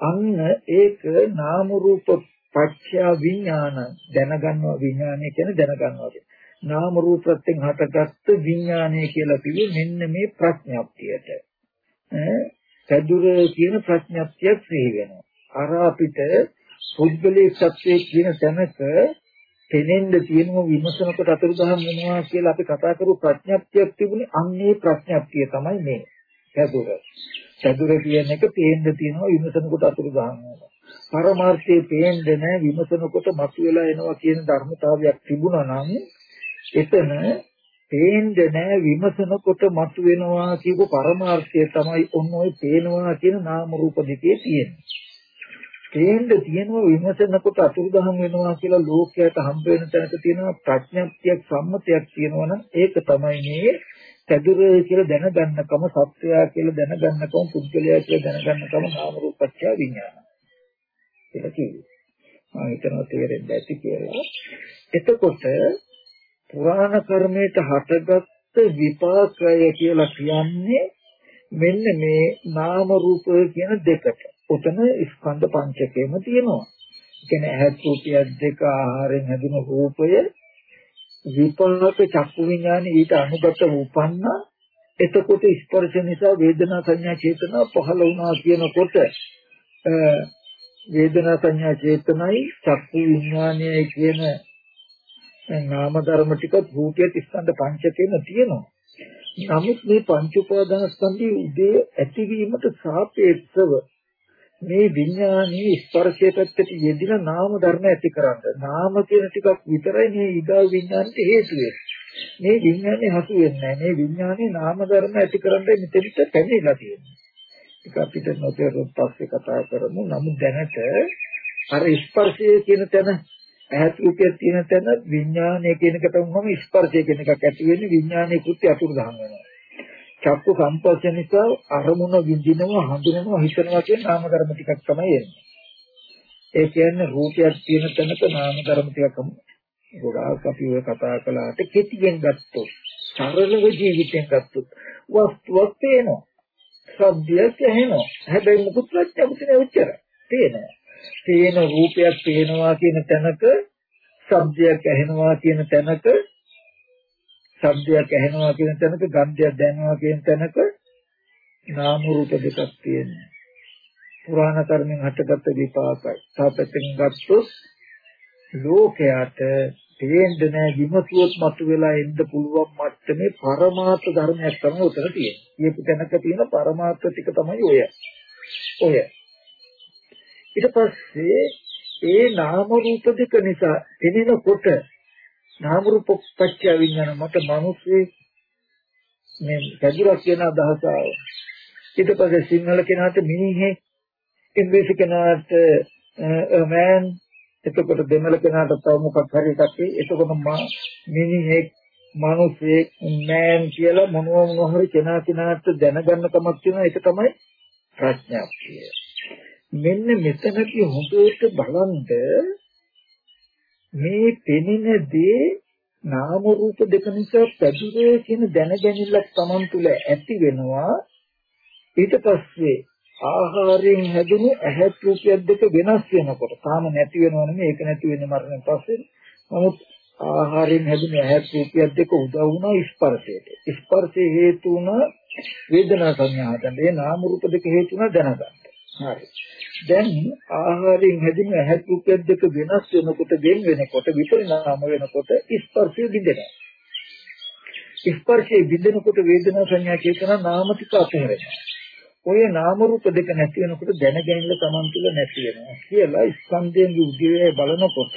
අන්න ඒක නාම රූප පත්‍ය විඥාන දැනගන්නවා විඥානය කියන දැනගන්නවා කියන්නේ. නාම රූපයෙන් හටගත්තු විඥානය කියලා කිව්වේ මෙන්න මේ ප්‍රඥාප්තියට. ඈ සදුර කියන ප්‍රඥාප්තියක් සිහි වෙනවා. අර අපිට පුද්ගලික සත්‍යයේ කියන තැනක තෙනෙන්න තියෙනම විමසනකොට අතුරුදහන් වෙනවා කියලා අපි කතා කරපු ප්‍රඥාප්තියක් තිබුණේ අන්නේ ප්‍රඥාප්තිය තමයි මේ. සදුර. සදුර කියන එක පේන්න තියෙනවා විමසනකොට අතුරුදහන් වෙනවා. පරමාර්ථයේ පේන්නේ නැහැ විමසනකොට මතුවලා එනවා කියන ධර්මතාවයක් තිබුණා නම් එතන පේන්නේ නැහැ විමසනකොට මතුවෙනවා කියපු පරමාර්ථය තමයි ඔන්න ඔය පේනවා කියන නාම රූප දෙකේ තියෙන්නේ. පේන්න තියෙනවා විමසනකොට අතුරුදහන් වෙනවා කියලා ලෝකයට හම්බ වෙන තැනක තියෙනවා ප්‍රඥාප්තියක් සම්මතයක් තියෙනවා නම් ඒක තමයි මේ සැදුර කියලා දැනගන්නකම සත්‍යය කියලා දැනගන්නකම පුද්ගලයා කියලා දැනගන්නකම නාම රූපච්ඡ විඥාන. කියලා කිව්වේ. මම හිතනවා තේරෙන්න ඇති කියලා. එතකොට පුරාණ කර්මයට හටගත්ත විපාකය කියලා කියන්නේ මෙන්න මේ නාම රූප කියන දෙකට. උතන ස්කන්ධ පංචකයම තියෙනවා. කියන්නේ ඇහත් රූපයක් දෙක ආහාරයෙන් හැදුණු රූපය විපාක චක්කු විඥානේ ඊට අනුගත උපන්න එතකොට ස්පර්ශ නිසා වේදනා සංඥා චේතනා පහළ වුණා කියනකොට වේදනා සංඥා චේතනයි චක්කු විඥානයයි කියන නාම ධර්ම ටික භූතයේ ස්කන්ධ පංචකේම තියෙනවා. නමුත් මේ පංච උපාදාන ස්කන්ධයේ උදේ ඇතිවීමට සාපේක්ෂව මේ විඥානයේ ස්පර්ශයේ පැත්තට යෙදින නාම ධර්ම ඇති කරන්න. නාම කියන ටිකක් විතරයි මේ ඊගා විඥානට හේතු මේ විඥානේ හසු වෙන්නේ මේ විඥානේ නාම ධර්ම ඇති කරන්න මෙතෙන්ට පැමිණලා තියෙනවා. ඒක අපිට නොතේරුම් පස්සේ කතා කරමු. නමුත් දැනට අර ස්පර්ශයේ කියන තැන ඇහත් රූපයක් තියෙන තැන විඥානය කියන එකට වුණාම ස්පර්ශය කියන එකක් ඇති වෙන්නේ විඥානයේ කෘත්‍ය අතුරු දහන් වෙනවා. චක්කු සම්පස්ස නිසා අරමුණ විඳිනවා හඳුනනවා හිතනවා කියන නාම ධර්ම ටිකක් තමයි එන්නේ. ඒ කියන්නේ රූපයක් තියෙන තැනක නාම ධර්ම ටිකක් ගොඩාක් අපි ඔය කතා කළාට කෙටියෙන් ගත්තොත් සරලව ජීවිතෙන් ගත්තොත් වස්තුවක් පේනවා. ශබ්දයක් ඇහෙනවා. හැබැයි මුකුත් ප්‍රත්‍යක්ෂ නෑ උච්චර. පේනවා. පේන රූපයක් පේනවා කියන තැනක ශබ්දයක් ඇහෙනවා කියන තැනක ශබ්දයක් ඇහෙනවා කියන තැනක ගන්ධයක් දැනෙනවා කියන තැනක නාම රූප දෙකක් තියෙනවා. පුරාණ කර්මෙන් හටගත්ත විපාකයි. තාපයෙන් ගත්තොත් ලෝකයට තේින්න නැහැ විමසුවත් මතුවලා එන්න පුළුවන් මට්ටමේ පරමාර්ථ ධර්මයක් තමයි උතන තියෙන්නේ. මේක තැනක තියෙන පරමාර්ථ ටික තමයි ඔය. ඔය ඊට පස්සේ ඒ නාම රූප දෙක නිසා එනකොට නාම රූප පත්‍ය විඥාන මත මිනිස්සේ මේ ගැඹුරක් කියන අදහස ඊට පස්සේ සිංහල කෙනාට මිනිහෙක් ඉංග්‍රීසි කෙනාට මෑන් එතකොට දෙමළ කෙනාට තව මොකක් හරි එකක් එතකොට මිනිහෙක් මිනිසෙක් මෑන් කියලා මොනවා මොනවා හරි කෙනා කෙනාට දැනගන්න කමක් තියෙනවා. ඒක තමයි ප්‍රඥාක්තිය. මෙන්න මෙතනදී හොඳට බලන්න මේ පෙනෙන දේ නාම රූප දෙක නිසා පැදුරේ කියන දැනගැනිල්ලක් Taman තුල ඇති වෙනවා. ඊට පස්සේ ආහාරයෙන් හැදුණු ඇහත් රූපයක් දෙක වෙනස් වෙනකොට තාම නැති වෙනව නෙමෙයි ඒක නැති වෙන්නේ මරණයෙන් පස්සේ නමුත් ආහාරයෙන් හැදුණු ඇහත් රූපයක් දෙක උදව් වුණා ස්පර්ශයට. ස්පර්ශයේ හේතු වුණා වේදනා සංඥා හදන්න ඒ නාම රූප දෙක හේතු වුණා දැනගන්න. හරි දැන් ආහාරයෙන් හැදෙන ඇහත් රූපයක් දෙක වෙනස් වෙනකොට වෙන වෙනකොට විපරිණාම වෙනකොට ස්පර්ශය බිඳෙනවා. ස්පර්ශයේ බිඳෙනකොට වේදනා සංඥා චේතනා නාම ටික අපහැරෙනවා. ඔය නාම රූප දෙක නැති වෙනකොට දැනගැනිල්ල Taman තුල නැති වෙනවා. කියලා ස්කන්ධයන්ගේ උදේ බලනකොට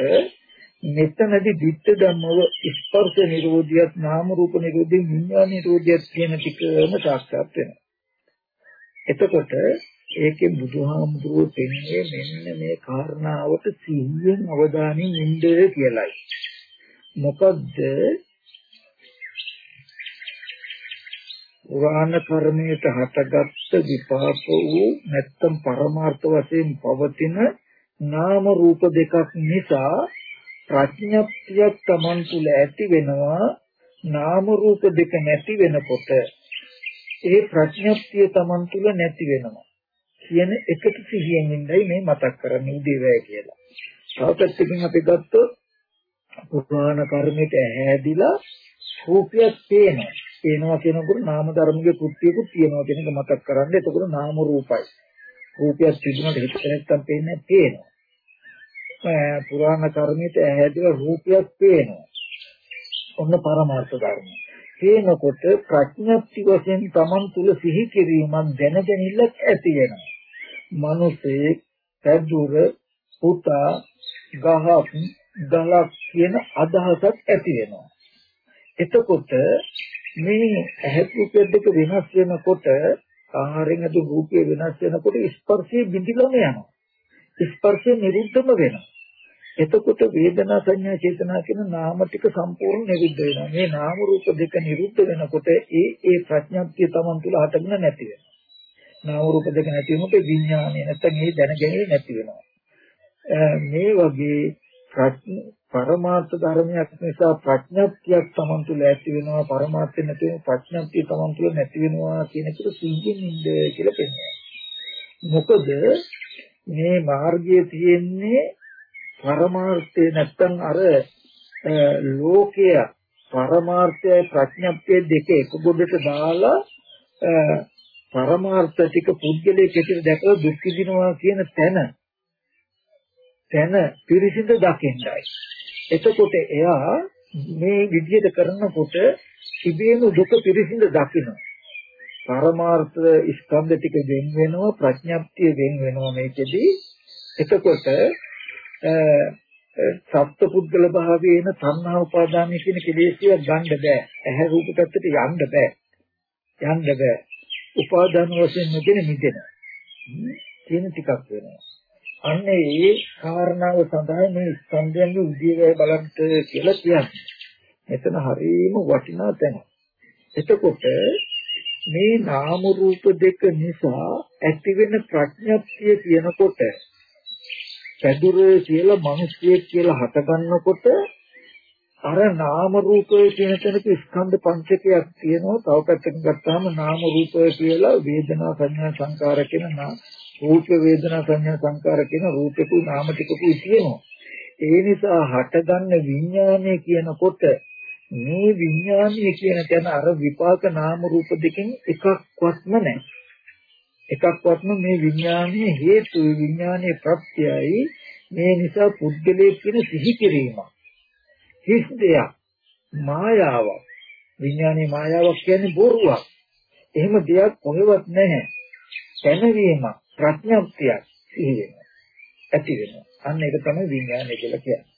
මෙතනදී ධිට්ඨ ධම්මව ස්පර්ශ නිරෝධියත් නාම රූප නිරෝධිය විඥාන නිරෝධියත් කියන ටිකම සාක්ෂාත් වෙනවා. එතකොට ඒකේ බුදුහාමුදුරුවෝ දෙන්නේ මෙන්න මේ කාරණාවට සිහියෙන් අවධානයෙන් ඉන්න කියලයි. මොකද්ද? පුරාණ කර්මයට හටගත්ත විපාක වූ නැත්තම් පරමාර්ථ වශයෙන් පවතින නාම රූප දෙකක් නිසා ප්‍රඥප්තියක් Taman තුල ඇති වෙනවා. නාම රූප දෙක නැති වෙනකොට ඒ ප්‍රඥප්තිය Taman තුල නැති වෙනවා. කියන එකට සිහියෙන් ඉඳයි මේ මතක් කරන්නේ උදේවැය කියලා. තවපැත්තකින් අපි ගත්තොත් පුරාණ කර්මයට ඇහැදිලා රූපයක් පේනවා. පේනවා කියනකොට නාම ධර්මයේ කෘත්‍යකුත් තියෙනවා කියන එක මතක් කරගන්න. එතකොට නාම රූපයි. රූපයක් තිබුණාට හිත නැත්තම් පේන්නේ පේනවා. පුරාණ කර්මයට ඇහැදිලා රූපයක් පේනවා. ඔන්න පරමාර්ථ ධර්මය. පේනකොට ප්‍රඥප්ති වශයෙන් Taman තුල සිහි කිරීමක් දැනගැනිල්ලක් ඇති වෙනවා. මනුසේ පැදුර පුතා ගහක් ගලක් කියන අදහසක් ඇති වෙනවා. එතකොට මේ ඇහැපුපෙත් දෙක වෙනස් වෙනකොට ආහාරයෙන් අද රූපය වෙනස් වෙනකොට ස්පර්ශයේ බිඳිලම යනවා. ස්පර්ශය නිරුද්ධම වෙනවා. එතකොට වේදනා සංඥා චේතනා කියන නාම ටික සම්පූර්ණ නිරුද්ධ වෙනවා. මේ නාම රූප දෙක නිරුද්ධ වෙනකොට ඒ ඒ ප්‍රඥාප්තිය Taman තුල හටගෙන නැති වෙනවා. නාම රූප දෙක නැති වෙනකොට විඥානය නැත්තම් ඒ දැනගැනීම නැති වෙනවා. මේ වගේ පරමාර්ථ ධර්මයක් නිසා ප්‍රඥාප්තියක් Taman තුල ඇති වෙනවා පරමාර්ථය නැති වෙන ප්‍රඥාප්තිය Taman තුල නැති වෙනවා කියන එක සිහින් ඉන්න කියලා පෙන්නනවා. මොකද මේ මාර්ගයේ තියෙන්නේ පරමාර්ථය නැත්තම් අර ලෝකය පරමාර්ථයයි ප්‍රඥාප්තිය දෙක එක ගොඩට දාලා පරමාර්ථ ටික පුද්ගලයේ කෙටිට දැකලා දුක් විඳිනවා කියන තැන තැන පිරිසිඳ දකින්නයි. එතකොට එයා මේ විදිහට කරනකොට ඉබේම දුක පිරිසිඳ දකිනවා. පරමාර්ථ ස්කන්ධ ටික වෙන් වෙනවා ප්‍රඥාප්තිය වෙන් වෙනවා මේකෙදි. එතකොට සත්පුද්ගල භාවයේන තණ්හා උපාදානය කියන කෙලෙසිය ගන්න බෑ. ඇහැ රූප පැත්තට යන්න බෑ. යන්න බෑ. උපාදාන වශයෙන් නොගෙන මිදෙන කියන ටිකක් වෙනවා. අන්න ඒ කාරණාව සඳහා මේ ස්කන්ධයන්ගේ උදේවැය බලන්න කියලා කියන්නේ. මෙතන හරීම වටිනා තැන. එතකොට මේ නාම රූප දෙක නිසා ඇතිවෙන ප්‍රඥප්තිය කියනකොට පැදුරේ කියලා මිනිස්සියෙක් කියලා හට ගන්නකොට අර නාම රූපය කියන තැනක ස්කන්ධ පංචකයක් තියෙනවා. තව පැත්තකින් ගත්තාම නාම රූපය කියලා වේදනා සංඥා සංකාර කියන රූප වේදනා සංඥා සංකාර කියන රූපකුයි නාම ටිකකුයි තියෙනවා. ඒ නිසා හටගන්න විඥානය කියනකොට මේ විඥානය කියන තැන අර විපාක නාම රූප දෙකෙන් එකක්වත්ම නැහැ. එකක්වත්ම මේ විඥානයේ හේතු විඥානයේ ප්‍රත්‍යයයි මේ නිසා පුද්ගලයේ කියන සිහි කිරීමක්. හිස් දෙයක්. මායාවක්. විඥානයේ මායාවක් කියන්නේ බොරුවක්. එහෙම දෙයක් කොහෙවත් නැහැ. දැනවීම ප්‍රඥාප්තියක් සිහි වෙනවා. ඇති වෙනවා. අන්න ඒක තමයි විඥානය කියලා කියන්නේ.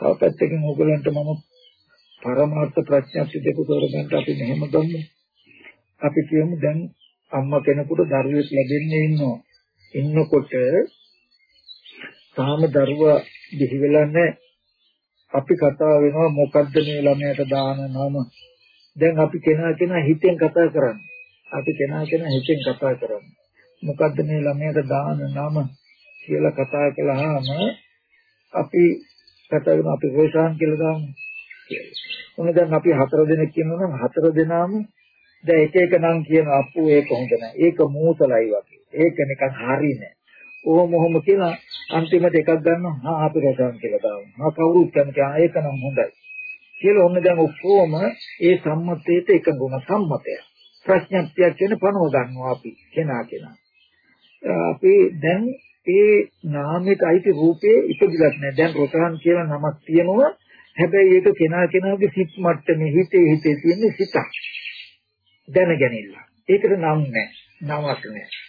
තව පැත්තකින් ඕගලන්ට මම පරමාර්ථ ප්‍රඥාප්ති දෙක තෝරගන්න අපි මෙහෙම ගමු. අපි කියමු දැන් අම්මා කෙනෙකුට දරුවෙක් ලැබෙන්නේ ඉන්නවා. ඉන්නකොට තාම දරුවා දිවි වෙලා නැහැ. අපි කතා වෙනවා මොකද්ද මේ ළමයට දාන නම. දැන් අපි කෙනා කෙනා හිතෙන් කතා කරන්නේ. අපි කෙනා කෙනා හිතෙන් කතා කරන්නේ. මොකද්ද මේ ළමයට දාන නම කියලා කතා කළාම අපි කතා කරන අපි රෝෂාන් කියලා දාමු. මොන දැන් අපි හතර දෙනෙක් කියනවා නම් හතර දෙනාම දැන් එක එක නම් කියන අප්පු ඒක හොඳ නැහැ. ඒක මූසලයි වගේ. ඒක නිකන් හරි නෑ. ඕම ඔහොම කියලා අන්තිමට එකක් ගන්නවා. හා අපි රෝෂාන් කියලා දාමු. හා කවුරුත් කැමති ආ ඒක නම් හොඳයි. කියලා ඔන්න දැන් ඔක්කොම ඒ සම්මතයට එකඟුණ සම්මතය. ප්‍රඥප්තියක් කියන පණව ගන්නවා අපි කෙනා කෙනා. අපි දැන් ඒ නාමයට අයිති රූපේ ඉපදිලක් නැහැ. දැන් රොතහන් කියලා නමක් තියෙනවා. හැබැයි ඒක කෙනා කෙනාගේ සිත් මට්ටමේ හිතේ හිතේ තියෙන සිතක්. දැනගැනින්න. ඒකට නම් නැහැ. නමක් නැහැ.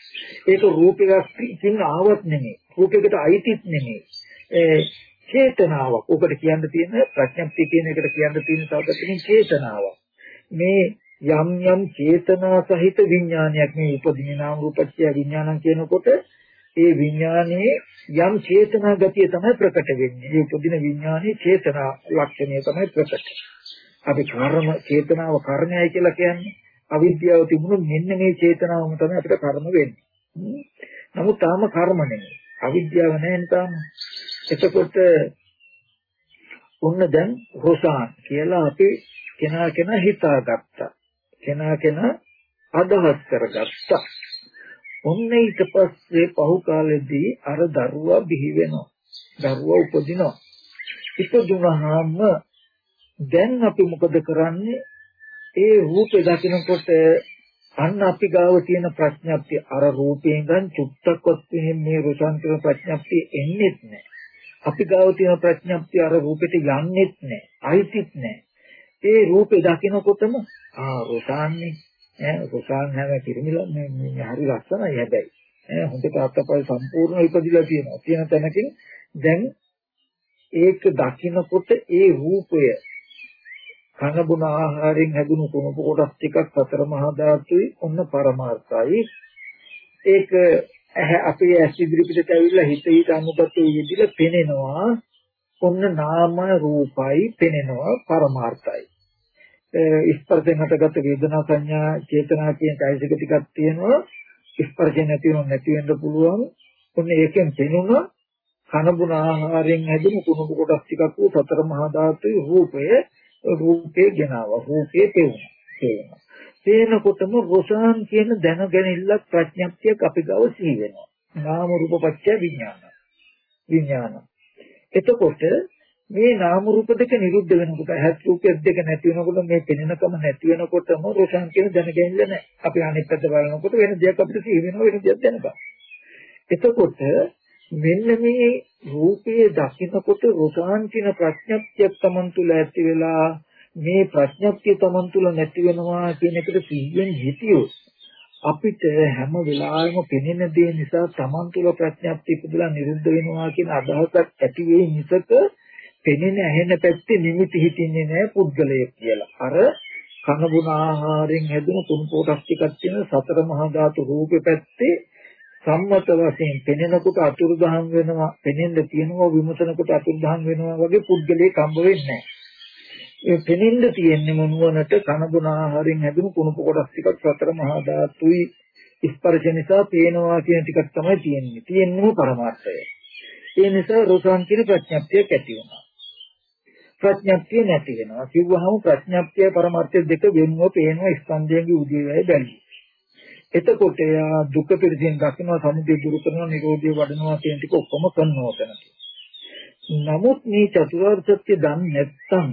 ඒක රූපයක් ඉතින් ආවත් නෙමෙයි. රූපයකට අයිතිත් නෙමෙයි. ඒ චේතනාවක්. ඔකට කියන්න තියෙන ප්‍රඥප්තිය කියන එකට කියන්න තියෙන සාධකකින් චේතනාවක්. මේ යම් යම් චේතනා සහිත විඥානයක් මේ උපදින නාම රූපච්ඡය විඥානං කියනකොට ඒ විඥානයේ යම් චේතනා ගතිය තමයි ප්‍රකට වෙන්නේ. ඒ උපදින විඥානයේ චේතනා ලක්ෂණය තමයි ප්‍රකට. අපි කර්ම චේතනාව කර්මයයි කියලා කියන්නේ අවිද්‍යාව තිබුණොත් මෙන්න මේ චේතනාවම තමයි අපිට කර්ම වෙන්නේ. නමුත් තාම කර්ම නෙමෙයි. අවිද්‍යාව නැහැ තාම. එතකොට ඔන්න දැන් රොසාන් කියලා අපි කෙනා කෙනා හිතාගත්තා. කෙනා කෙනා අදහස් කරගත්තා. ඔන්න ඊට පස්සේ පහු කාලෙදී අර දරුවා බිහි වෙනවා. දරුවා උපදිනවා. ඉපදුනහම දැන් අපි මොකද කරන්නේ? ඒ රූපේ දකිනකොට අන්න අපි ගාව තියෙන ප්‍රඥප්තිය අර රූපයෙන් ගන්න චුට්ටක්වත් මේ රුසන් කියන ප්‍රඥප්තිය එන්නේ නැහැ. අපි ගාව තියෙන ප්‍රඥප්තිය අර රූපෙට යන්නේත් නැහැ. අයිතිත් නැහැ. ඒ රූපේ දකිනකොටම ආ රුසාන්නේ ඈ රුසාන් හැම කිරිමිලා මේ හරි ලස්සනයි හැබැයි. ඈ හොඳට අත්පය සම්පූර්ණ ඉපදිලා තියෙනවා. කියන තැනකින් දැන් ඒක දකිනකොට ඒ රූපය කන බොන ආහාරයෙන් හැදුණු කුණප කොටස් ටිකක් සතර මහා ධාතුයි ඔන්න පරමාර්ථයි. ඒක අපේ ඇස් ඉදිරිපිටට ඇවිල්ලා හිත හිත අනුගතේ යෙදිලා පෙනෙනවා. ඔන්න නාම රූපයි පෙනෙනවා පරමාර්ථයි. ස්පර්ශයෙන් හටගත් වේදනා සංඥා චේතනා කියන කායික ටිකක් තියෙනවා. ස්පර්ශයෙන් නැති වෙන නැති වෙන්න පුළුවන්. ඔන්න ඒකෙන් පෙනුන කන බුන ආහාරයෙන් හැදුණු කුණු කොටස් ටිකක් වූ සතර මහා ධාතුයි රූපය. රූපේ ගෙනාවා. රූපේ පෙවුණා පේනවා පේනකොටම රොසාන් කියන දැනගැනිල්ලක් ප්‍රඥප්තියක් අපි ගාව සිහි වෙනවා. නාම රූප පත්‍ය විඥාන. විඥාන. එතකොට මේ නාම රූප දෙක නිරුද්ධ වෙනකොට හැත් රූපයක් දෙක නැති වෙනකොට මේ පෙනෙනකම නැති වෙනකොටම රොසාන් කියන දැනගැනිල්ල නැහැ. අපි අනිත් පැත්ත බලනකොට වෙන දෙයක් අපිට සිහි වෙනවා වෙන දෙයක් දැනගන්න. එතකොට මෙන්න මේ රූපයේ දකින්නකොට රොසාන්තින ප්‍රඥප්තියක් Taman තුල ඇති වෙලා මේ ප්‍රඥප්තිය Taman තුල නැති වෙනවා කියන එකට සිහියෙන් හිතියොත් අපිට හැම වෙලාවෙම පෙනෙන දේ නිසා Taman තුල ප්‍රඥප්තිය ඉපදලා නිරුද්ධ වෙනවා කියන අදහසක් ඇති වෙයි මිසක පෙනෙන ඇහෙන පැත්තේ නිමිති හිතින්නේ නැහැ පුද්ගලයෙක් කියලා. අර කන බුන ආහාරයෙන් හැදුණු තුන් කොටස් ටිකක් තියෙන සතර මහා ධාතු රූපේ පැත්තේ සම්මත වශයෙන් පෙනෙනකොට අතුරුදහන් වෙනවා පෙනෙන්න තියෙනවා විමසනකොට අතුරුදහන් වෙනවා වගේ පුද්ගලයේ කම්බ වෙන්නේ ඒ පෙනෙන්න තියෙන්නේ මොනුවනට කනබුන ආහාරයෙන් හැදුණු කුණුප කොටස් ටිකක් සතර මහා ධාතුයි. ස්පර්ශ නිසා පේනවා කියන ටිකක් තමයි තියෙන්නේ. තියෙන්නේ පරමාර්ථය. ඒ නිසා රෝසාන් කියන ප්‍රඥප්තිය ඇති වෙනවා ප්‍රඥප්තිය නැති වෙනවා. කිව්වහම ප්‍රඥප්තිය පරමාර්ථය දෙක වෙනව පේනවා ස්කන්ධයන්ගේ උදේවැය බැලී එතකොට එයා දුක පිළිසින් දකිනවා සමුදය දුරු කරනවා නිරෝධය වඩනවා කියන ටික ඔක්කොම කරනවා තැනදී. නමුත් මේ චතුරාර්ය සත්‍ය දන්නේ නැත්නම්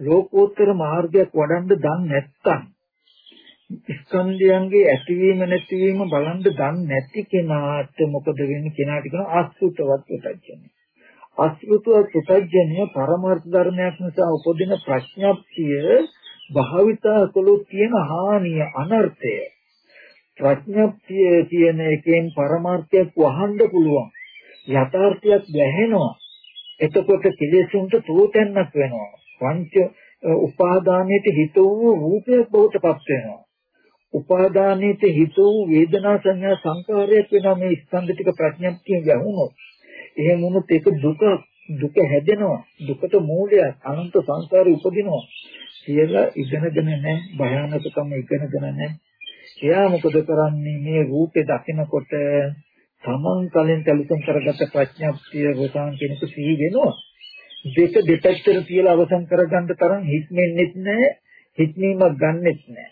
ලෝකෝත්තර මාර්ගයක් වඩන්න දන්නේ නැත්නම් ස්කන්ධයන්ගේ ඇතිවීම නැතිවීම බලන් දන්නේ නැති කෙනාට මොකද වෙන්නේ කෙනාට කියන අසුතවත් පුතඥය. අසුතවත් පුතඥය පරමාර්ථ ධර්මයක් නිසා උපදින ප්‍රඥාප්තිය භාවිතා කළොත් තියෙන හානිය අනර්ථය ප්‍රඥප්තිය කියන එකෙන් පරමාර්ථයක් වහන්න පුළුවන්. යථාර්ථයක් වැහෙනවා. එතකොට කෙලෙසුන්ට තෝතැන්නක් වෙනවා. පංච උපාදානයේට හිත වූ රූපයක් බවට පත් වෙනවා. උපාදානයේට හිත වූ වේදනා සංඥා සංකාරයක් වෙනවා මේ ස්කන්ධ ටික ප්‍රඥප්තියෙන් යහුනොත්. එහෙම වුණොත් ඒක දුක දුක හැදෙනවා. දුකට මූලයක් අනන්ත සංසාරේ උපදිනවා. කියලා ඉගෙනගෙන නැහැ. භයානකකම ඉගෙනගෙන නැහැ. එයා මොකද කරන්නේ මේ රූපේ දකිනකොට තමන් කලින් කලුසම් කරගත්ත ප්‍රඥාප්තිය රෝසාන් කෙනෙකු සිහි වෙනවා. දෙක දෙපැත්තට තියලා අවසන් කරගන්න තරම් හික්මෙන්නෙත් නැහැ, හික්මීමක් ගන්නෙත් නැහැ.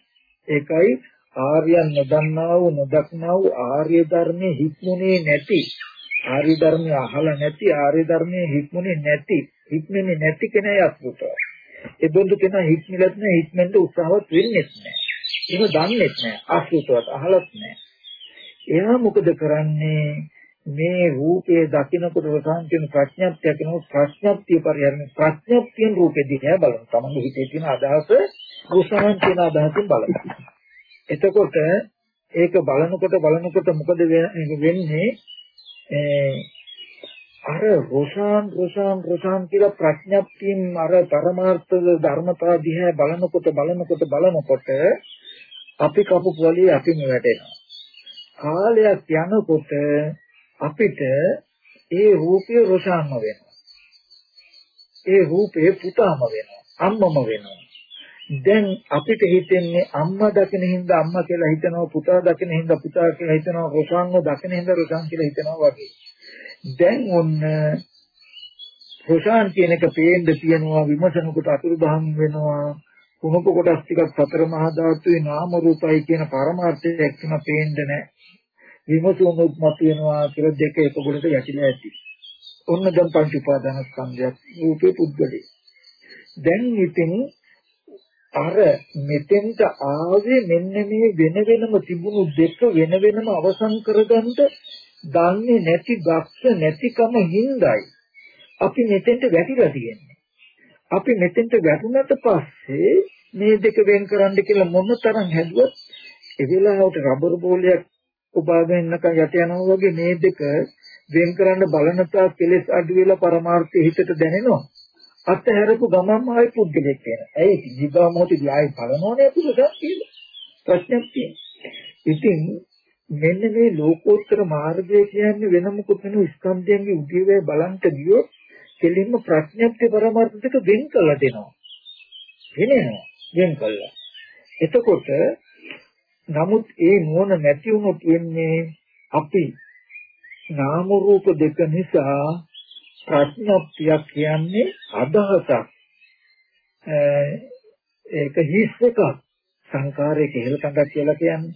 ඒකයි ආර්යයන් නොදන්නා වූ නොදක්නා වූ ආර්ය ධර්මයේ හික්මුනේ නැති ආර්ය ධර්මය අහලා නැති ආර්ය ධර්මයේ හික්මුනේ නැති හික්මන්නේ නැති කෙනා යස්ෘතව. ඒ බඳු කෙනා හික්මිලත් නැහැ හික්මෙන්ද උත්සාහවත් වෙන්නේ නැහැ. ඒක දන්නේ නැහැ ආශ්‍රිතවත් අහලත් නැහැ. එයා මොකද කරන්නේ? මේ රූපයේ දකින්නකොට රසාන් කියන ප්‍රඥාප්තිය කියන ප්‍රඥාප්තිය පරිහරණය ප්‍රඥාප්තියෙන් රූපෙ දිහා බලන තමන්ගේ හිතේ තියෙන අදහස රසාන් කියන අදහසින් බලන. එතකොට ඒක බලනකොට බලනකොට මොකද වෙන්නේ? අර රෝෂාන් රෝෂාන් රෝෂාන් කියලා ප්‍රඥප්තියෙන් අර පරමාර්ථ ධර්මතා දිහා බලනකොට බලනකොට බලනකොට අපි කපු පොලිය අපිම වැටෙනවා. කාලයක් යනකොට අපිට ඒ රූපය රෝෂාන්ම වෙනවා. ඒ රූපේ පුතාම වෙනවා. අම්මම වෙනවා. දැන් අපිට හිතෙන්නේ අම්මා දකින හින්දා අම්මා කියලා හිතනවා පුතා දකින හින්දා පුතා කියලා හිතනවා රොසාන්ව දකින හින්දා රොසාන් කියලා හිතනවා වගේ. දැන් ඔන්න රොසාන් කියන එක පේන්න තියනවා විමසනකොට අතුරුදහන් වෙනවා කුණප කොටස් ටිකක් සතර මහා ධාතුවේ නාම රූපයි කියන පරමාර්ථය එක්කම පේන්න නැහැ. විමසුමුත් මත වෙනවා කියලා දෙක එක කොටට යටිලා ඇති. ඔන්න දැන් පංච උපාදාන ස්කන්ධයක් රූපේ පුද්ගලයි. දැන් ඉතින් අර මෙතෙන්ට ආවේ මෙන්න මේ වෙන වෙනම තිබුණු දෙක වෙන වෙනම අවසන් කරගන්න දන්නේ නැති ගක්ෂ නැතිකම හිඳයි අපි මෙතෙන්ට වැටිලා තියෙන්නේ. අපි මෙතෙන්ට වැටුණට පස්සේ මේ දෙක වෙන් කරන්න කියලා මොන තරම් හැදුවත් ඒ වෙලාවට රබර් බෝලයක් උපාගෙන ඉන්නකම් යට යනවා වගේ මේ දෙක වෙන් කරන්න බලන තා කෙලස් අඩු වෙලා පරමාර්ථය හිතට දැනෙනවා. අත්හැරපු ගමන්ම ආයි පුද්ගලෙක් වෙනවා. ඇයි ජීවා මොහොතදී ආයි බලනෝනේ පුදුසක් කියලා. ප්‍රශ්නයක් තියෙනවා. ඉතින් මෙන්න මේ ලෝකෝත්තර මාර්ගය කියන්නේ වෙන මොකුත් නෙවෙයි ස්කන්ධයන්ගේ උදේවේ බලන්ට ගියොත් කෙලින්ම ප්‍රඥප්ති පරමාර්ථ දෙක වෙන් කළා දෙනවා. වෙනවා වෙන් කළා. එතකොට නමුත් ඒ නුවණ නැති වුණොත් වෙන්නේ අපි නාම රූප දෙක නිසා ප්‍රඥප්තියක් කියන්නේ අදහසක්. ඒක හිස් එකක්. සංකාරයේ කෙහෙල් කඳක් කියලා කියන්නේ.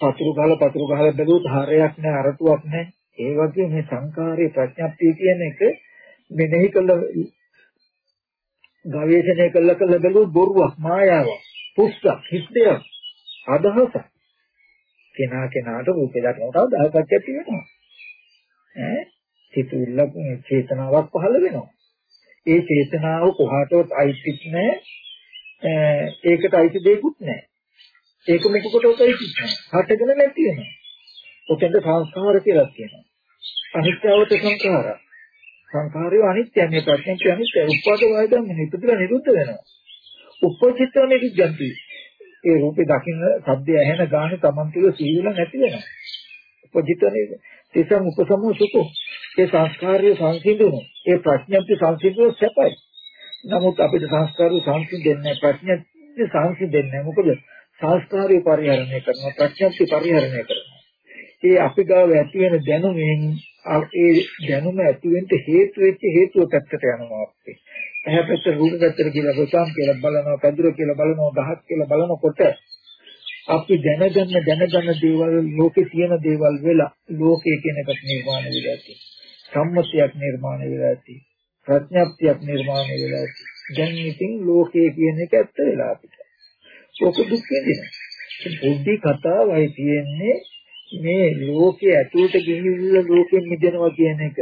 පතුරු ගහලා පතුරු ගහලා බැලුවොත් හරයක් නැහැ අරටුවක් නැහැ ඒ වගේ මේ සංකාරයේ ප්‍රඥප්තිය කියන එක මෙනෙහි කළ ගවේෂණය කළ කළ බැලුවොත් බොරුවක් මායාවක් පුස්තක් හිස් දෙයක් අදහසක් කෙනා කෙනාට රූපේ දකිනකොට අදහසක් ඇති වෙනවා ඈ සිතුවිල්ලක් චේතනාවක් පහළ වෙනවා. ඒ චේතනාව කොහාටවත් අයිතිත් නැහැ. ඒකට අයිති දෙයක්වත් නැහැ. ඒක මොකකටවත් අයිතිත් නැහැ. හටගෙන නැති වෙනවා. ඔතෙන්ද සංස්කාර කියලා කියනවා. අනිත්‍යවත සංඛාර. සංඛාරය අනිත්‍යයි මේ ප්‍රශ්නේ අනිත්‍යයි. උපාද වායදම් නිපදලා නිරුද්ධ වෙනවා. උපචිත්තව නිරුද්ධන්ති. ඒ රූපේ දකින්න සද්දය ඇහෙන ගාන තමන් තුළ සීල නැති වෙනවා. උපචිත්තව තේසම් උපසමෝ සුඛෝ ඒ සංස්කාරය සංසිඳුණු ඒ ප්‍රඥප්ති සංසිඳුව සැපයි නමුත් අපිට සංස්කාරය සංසිඳෙන්නේ ප්‍රඥප්ති සංසිඳෙන්නේ මොකද සංස්කාරය පරිහරණය කරනවා ප්‍රඥප්ති පරිහරණය කරනවා ඒ අපි ගාව ඇති වෙන දැනුමෙන් ඒ දැනුම ඇති වෙන්න හේතු වෙච්ච හේතුව පැත්තට යනවා අපි එහා පැත්ත රූප පැත්තට කියලා රොසාම් කියලා බලනවා පැදුර කියලා බලනවා ගහක් කියලා බලනකොට අපි දැනගන්න දැනගන්න දේවල් ලෝකේ තියෙන දේවල් වෙලා ලෝකයේ කියන එකක් නිර්මාණය වෙලා තියෙනවා. සම්මතියක් නිර්මාණය වෙලා තියෙනවා. ප්‍රඥාප්තියක් නිර්මාණය වෙලා තියෙනවා. දැන් ඉතින් ලෝකයේ කියන එක ඇත්ත වෙලා අපිට. ඔක දුක් විඳිනවා. බුද්ධි කතාවයි තියෙන්නේ මේ ලෝකයේ ඇතුළට ගිහිල්ලා ලෝකෙන් මිදෙනවා කියන එක.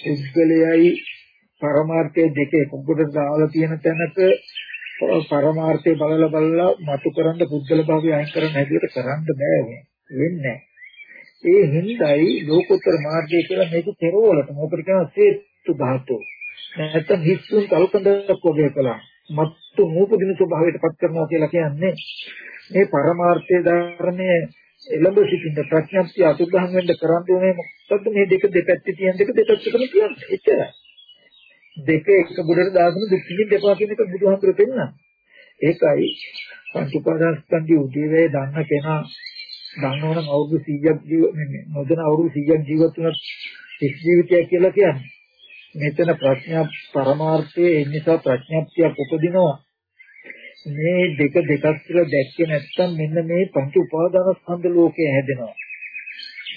පුද්ගලයයි පරමාර්ථය දෙකේ පොකට දාලා තියෙන තැනක පරමාර්ථය බලලා බලලා මතු කරන්න පුද්ගල භාවය අයින් කරන්න හැටියට කරන්න බෑ වෙන්නේ ඒ හිඳයි ලෝකෝත්තර මාර්ගය කියලා මේක පෙරවලට මොකද කියනවා සේතු ධාතු නැත්නම් හිස්සුන් කල්පන්දක් වගේ කළා. මත්තු නූපදින ස්වභාවයට පත් කරනවා කියලා කියන්නේ මේ පරමාර්ථයේ ධර්මයේ එළඹ සිටින ප්‍රඥාප්තිය අතුරුදහන් වෙන්න කරන්න ඕනේ මොකද්ද මේ දෙක දෙපැත්තේ තියෙන දෙක දෙපැත්තටම කියන්නේ? එච්චරයි. දෙක එක ගොඩට දාගෙන දුක්ඛින් දෙපා කියන එක බුදුහාමුදුරු පෙන්නන. ඒකයි පංච උපාදානස්කන්ධي උදේවේ දන්න කෙනා දන්නවනම් අවුරුදු 100ක් ජීවත් නොදැන අවුරුදු 100ක් ජීවත් වුණත් එක් ජීවිතයක් කියලා කියන්නේ. මෙතන ප්‍රඥා පරමාර්ථයේ ඒ නිසා ප්‍රඥාප්තියක් උපදිනවා. මේ දෙක දෙකක් කියලා දැක්කේ නැත්නම් මෙන්න මේ පංච උපාදාන ස්කන්ධ ලෝකය හැදෙනවා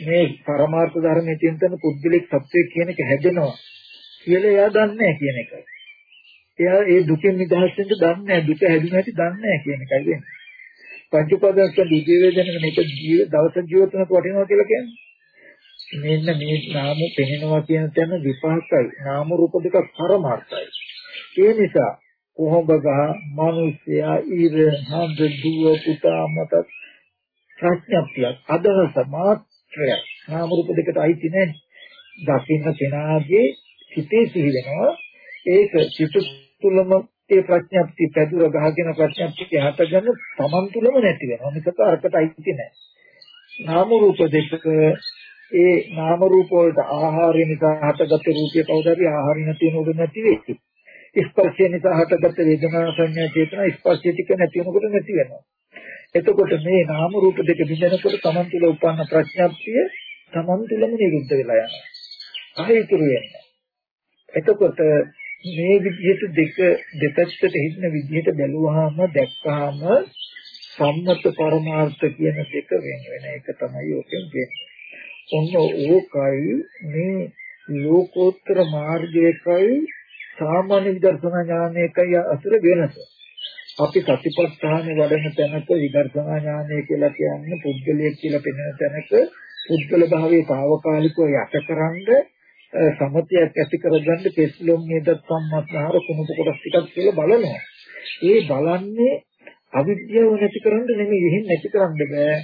මේ පරමාර්ථ ධර්මයේ චින්තන පුද්ගලික සත්‍යය කියන එක හැදෙනවා කියලා එයා දන්නේ කියන එකයි. එයා ඒ දුකෙන් නිදහස් වෙන්න දන්නේ නැහැ. දුක හැදුන හැටි දන්නේ නැහැ කියන එකයි වෙන්නේ. පංච උපාදාන ස්කන්ධ ජීවිතේන මේක ජීව දවස ජීවිතනක වටිනවා කියලා කියන්නේ. මෙන්න මේ නාම පෙනෙනවා කියන තැන විපාකයි. නාම රූප දෙක පරමාර්ථයි. ඒ නිසා කොහොඹ ගහ, මිනිසයා, ඊර, හඳ, දුව, පුතා මත ප්‍රඥප්තියක් අදහස මාත්‍රයක්. නාම රූප දෙකට අයිති නැහැ. දකින්න කෙනාගේ සිතේ සිහි වෙනවා. ඒක සිත තුළම ඒ ප්‍රඥප්ති පැදුර ගහගෙන ප්‍රඥප්තිය හටගන්න තමන් තුළම නැති වෙනවා. මේක අරකට අයිති නැහැ. නාම රූප දෙක ඒ නාම රූප වලට ආහාරය නිසා හටගත් රූපය කවදාද ආහාරය නැති වෙනකොට නැති වෙයි. ස්පර්ශය නිසා හටගත් වේදනා සංඥා චේතනා ස්පර්ශය ටික නැති වෙනකොට නැති වෙනවා. එතකොට මේ නාම රූප දෙක බිඳනකොට තමන් තුළ උපන්න ප්‍රඥාප්තිය තමන් තුළම නිරුද්ධ වෙලා යනවා. අහිතුරු වෙනවා. එතකොට මේ විදිහට දෙක දෙපැත්තට හිටින විදිහට බැලුවාම දැක්කාම සම්මත පරමාර්ථ කියන දෙක වෙන වෙන එක තමයි ඔකෙන් වෙන්නේ. ඔන්න ඕකයි මේ ලෝකෝත්තර මාර්ගයකයි සාමාන්‍ය විදර්ශනා ඥානයකයි අතර වෙනස. අපි සතිපට්ඨාන වඩන තැනක විදර්ශනා ඥානය කියලා කියන්නේ පුද්ගලයෙක් කියලා පෙනෙන තැනක පුද්ගල භාවයේ తాවකාලිකව යටකරනද සමතයක් ඇති කරගන්න කෙස්ලොම් නේද සම්මස්නහර කුණුප කොටස් ටිකක් කියලා බලනවා. ඒ බලන්නේ අවිද්‍යාව නැති කරන්න නෙමෙයි එහෙම නැති කරන්න බෑ.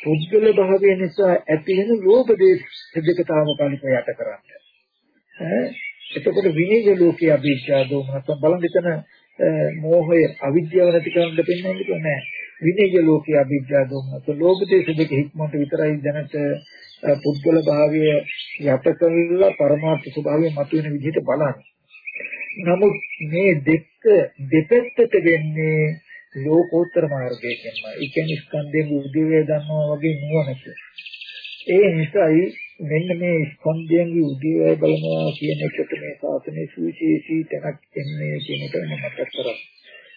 පුද්ගල භාවය නිසා ඇති වෙන ලෝභ දේශ දෙකතාව කාලික යට කරන්න. ඈ එතකොට විනීය ලෝකයේ අභිෂ්‍යා දෝමනස බලන් දෙතන මෝහය අවිද්‍යාව නැති කරන්න දෙන්නේ නැහැ. විනීය ලෝකයේ අභිෂ්‍යා දෝමනස ලෝභ දේශ දෙක හික්මන්ට විතරයි දැනට පුද්ගල භාවය යට කරලා පරමාර්ථ ස්වභාවය මතුවෙන විදිහට බලන්න. නමුත් මේ දෙක දෙපැත්තට වෙන්නේ ලෝකෝත්තර මාර්ගයකින්මයි. ඒ කියන්නේ ස්කන්ධයෙන් උදේවය දන්නවා වගේ නුවණක. ඒ නිසායි මෙන්න මේ ස්කන්ධයෙන් උදේවය බලනවා කියන එකට මේ සාසනයේ සුවිශේෂී තැනක් එන්නේ කියන එක මම මතක් කරා.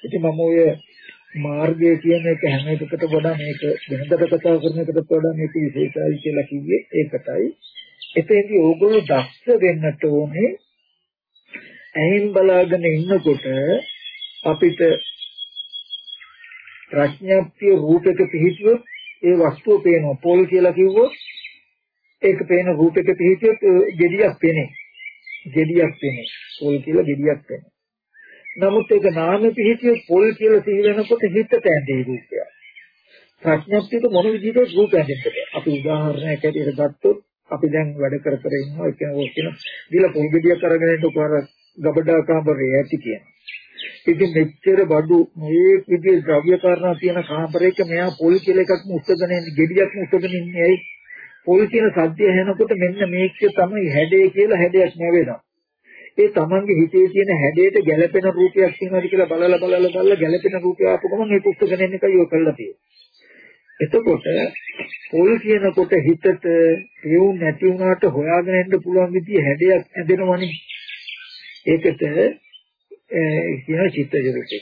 ඉතින් මම ඔය මාර්ගය කියන එක හැම එකකට වඩා මේක වෙනදට කතා කරන එකට වඩා මේක විශේෂයි කියලා කිව්වේ ඒකටයි. එතෙන්දී ඕගොල්ලෝ දක්ෂ වෙන්නට ඕනේ ඇහින් බලාගෙන ඉන්නකොට අපිට ප්‍රඥාප්තිය රූපයක පිහිටියොත් ඒ වස්තුව පේනවා. පොල් කියලා කිව්වොත් ඒක පේන රූපයක පිහිටියොත් gediyak පේන්නේ. gediyak පේන්නේ. පොල් කියලා gediyak පේන්නේ. නමුත් ඒක නාම පිහිටියොත් පොල් කියලා සිහි වෙනකොට හිතට ඇඳේ රූපය. ප්‍රඥාප්තියට මොන විදිහට රූප ඇඳෙන්නද? අපි උදාහරණයක් ඇටියට ගත්තොත් අපි දැන් වැඩ කර කර ඉන්නවා ඒ කියන්නේ කියන දිල පොල් gediyak අරගෙන ඉන්නකොට අර ගබඩා කාමරේ ඇති කියන. ඉතින් මෙච්චර බඩු මේ විදිහේ ද්‍රව්‍ය කාරණා තියෙන කාමරයක මෙයා පොල් කියලා එකක් මුස්සගෙන ඉන්නේ gediyak මුස්සගෙන ඉන්නේ ඇයි? පොල් කියන සද්දය ඇහෙනකොට මෙන්න මේක තමයි හැඩය කියලා හැඩයක් නැවෙනවා. ඒ තමන්ගේ හිතේ තියෙන හැඩයට ගැළපෙන රූපයක් තියෙනවාද කියලා බලලා බලලා බලලා ගැළපෙන රූපය ආපු ගමන් ඒක උස්සගෙන එන්න එකයි ඔය කරලා තියෙන්නේ. එතකොට පොල් කියනකොට හිතට පියුම් නැති වුණාට හොයාගෙන ඉන්න පුළුවන් විදිහ හැඩයක් ඇදෙනවනේ. ඒකට කියන චිත්තජ රූපේ.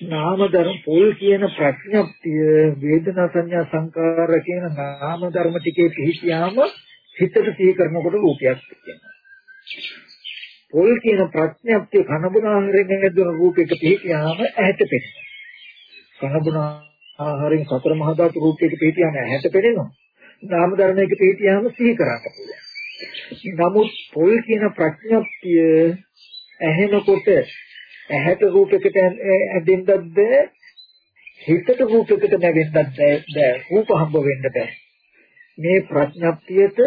නාම ධර්ම පොල් කියන ප්‍රඥප්තිය වේදනා සංඥා සංකාර කියන නාම ධර්ම ටිකේ පිහිටියාම හිතට සිහි කරනකොට රූපයක් තියෙනවා. පොල් කියන ප්‍රඥප්තිය කනබුන ආහාරයෙන් ලැබෙන රූපයක පිහිටියාම ඇහැට පෙනෙනවා. කනබුන ආහාරයෙන් සතර මහා ධාතු රූපයක පිහිටියාම ඇහැට පෙනෙනවා. නාම ධර්මයක පිහිටියාම සිහි කරන්න පුළුවන්. නමුත් පොල් කියන ප්‍රඥප්තිය ඇහෙනකොට ඇහැට රූපයකට ඇදෙන්නත් බෑ. හිතට රූපයකට නැගෙන්නත් බෑ. රූප හම්බ වෙන්න බෑ. මේ ප්‍රඥප්තියට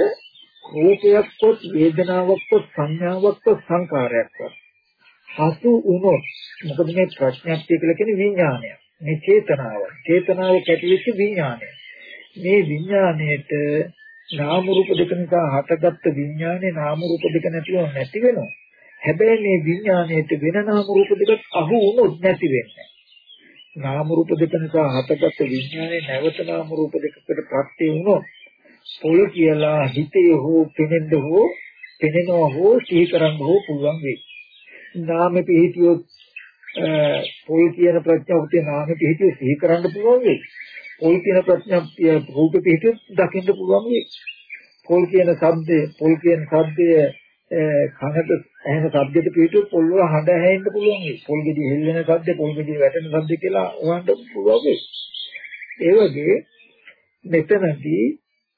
රූපයක්වත් වේදනාවක්වත් සංඥාවක්වත් සංකාරයක්වත් හසු වුණොත් මොකද මේ ප්‍රඥප්තිය කියලා කියන්නේ විඥානය. මේ චේතනාව. චේතනාව කැටිවිච්ච විඥානය. මේ විඥාණයට නාම රූප දෙක නිසා හටගත්ත විඥානේ නාම රූප දෙක නැතිව නැති වෙනවා. හැබැයි මේ විඥාණයට වෙන නාම රූප දෙකක් අහු වුණොත් නැති වෙන්නේ. නාම රූප දෙක නිසා හටගත් විඥානේ නැවත නාම රූප දෙකකට ප්‍රත්‍ය වුණොත් පොළ කියලා හිතේ හෝ පෙනෙන්න හෝ පෙනෙනවා හෝ සීකරන්න හෝ පුළුවන් වෙයි. නාමෙ පිහිටියොත් පොල් කියන ප්‍රඥාවතේ නාමෙ පිහිටියොත් සීකරන්න පුළුවන් වෙයි. පොල් කියන ප්‍රඥාව රූපෙ පිහිටියොත් දකින්න පුළුවන් වෙයි. පොල් කියන ශබ්දය පොල් කියන ශබ්දය කනට ඇහෙන ශබ්දෙට පිටු පොල් වල හඬ ඇහෙන්න පුළුවන් ඒ පොල් ගෙඩි හෙල්ලෙන ශබ්ද පොල් ගෙඩි වැටෙන ශබ්ද කියලා උවන්න පුළුවන් ඒ වගේ මෙතනදී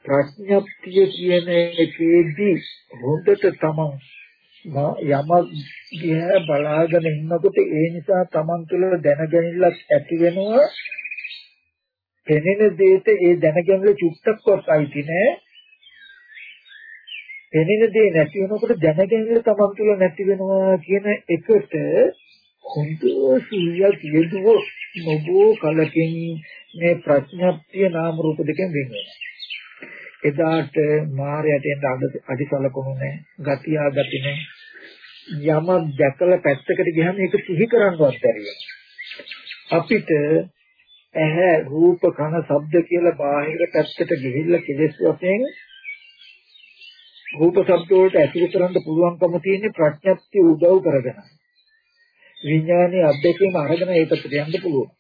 ප්‍රඥප්තිය කියන එකේදී හොඳට තමන් යම දිහා බලාගෙන ඉන්නකොට ඒ නිසා තමන් තුළ දැනගැනිල්ලක් ඇති වෙනවා. පෙනෙන දෙයට ඒ දැනගැනිල්ල චුට්ටක්වත් අයිති නෑ. පෙනෙන දේ නැති වෙනකොට දැනගැනීම තමන් තුළ නැති වෙනවා කියන එකට හොඳ සිහිය තියෙදුව නොබෝ කලකින් මේ ප්‍රඥප්තිය නාම රූප දෙකෙන් වෙන වෙනවා. එදාට මායයට එන්න අඩිසලකුණු නැහැ, ගතිය ගති නැහැ. යම දැකලා පැත්තකට ගියම ඒක සිහි කරන්නවත් බැරි අපිට ඇහැ රූප කන ශබ්ද කියලා බාහිර පැත්තට ගිහිල්ලා කෙලෙස් වශයෙන් රූප ශබ්ද වලට ඇතුළු කරන්න පුළුවන්කම තියෙන ප්‍රඥප්තිය උදව් කරගෙන. විඥානයේ අධ්‍යක්ෂේම අරගෙන ඒකට යන්න පුළුවන්.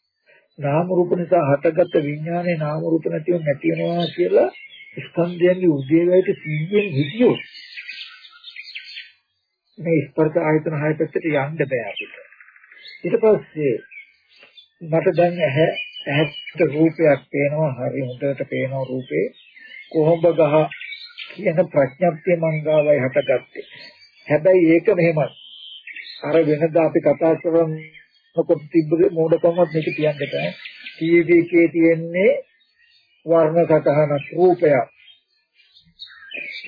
නාම රූප නිසා හටගත්ත විඥානයේ නාම රූප නැතිව නැති වෙනවා කියලා ස්කන්ධයන්ගේ උදේවයට සිහියෙන් හිතියොත් මේ ස්පර්ශ ආයතන හය පැත්තට යන්න බෑ අපිට. ඊට පස්සේ මට දැන් ඇහැ ඇහැට රූපයක් පේනවා හරි හොඳට පේනවා රූපේ කොහොඹ ගහ කියන ප්‍රඥප්තිය මංගාවයි හටගත්තේ. හැබැයි ඒක මෙහෙමයි. අර වෙනදා අපි කතා කරනකොට තිබ්බ මොඩකමත් මේක කියන්න බෑ. ටීවී එකේ තියෙන්නේ වර්ණ සටහන රූපයක්.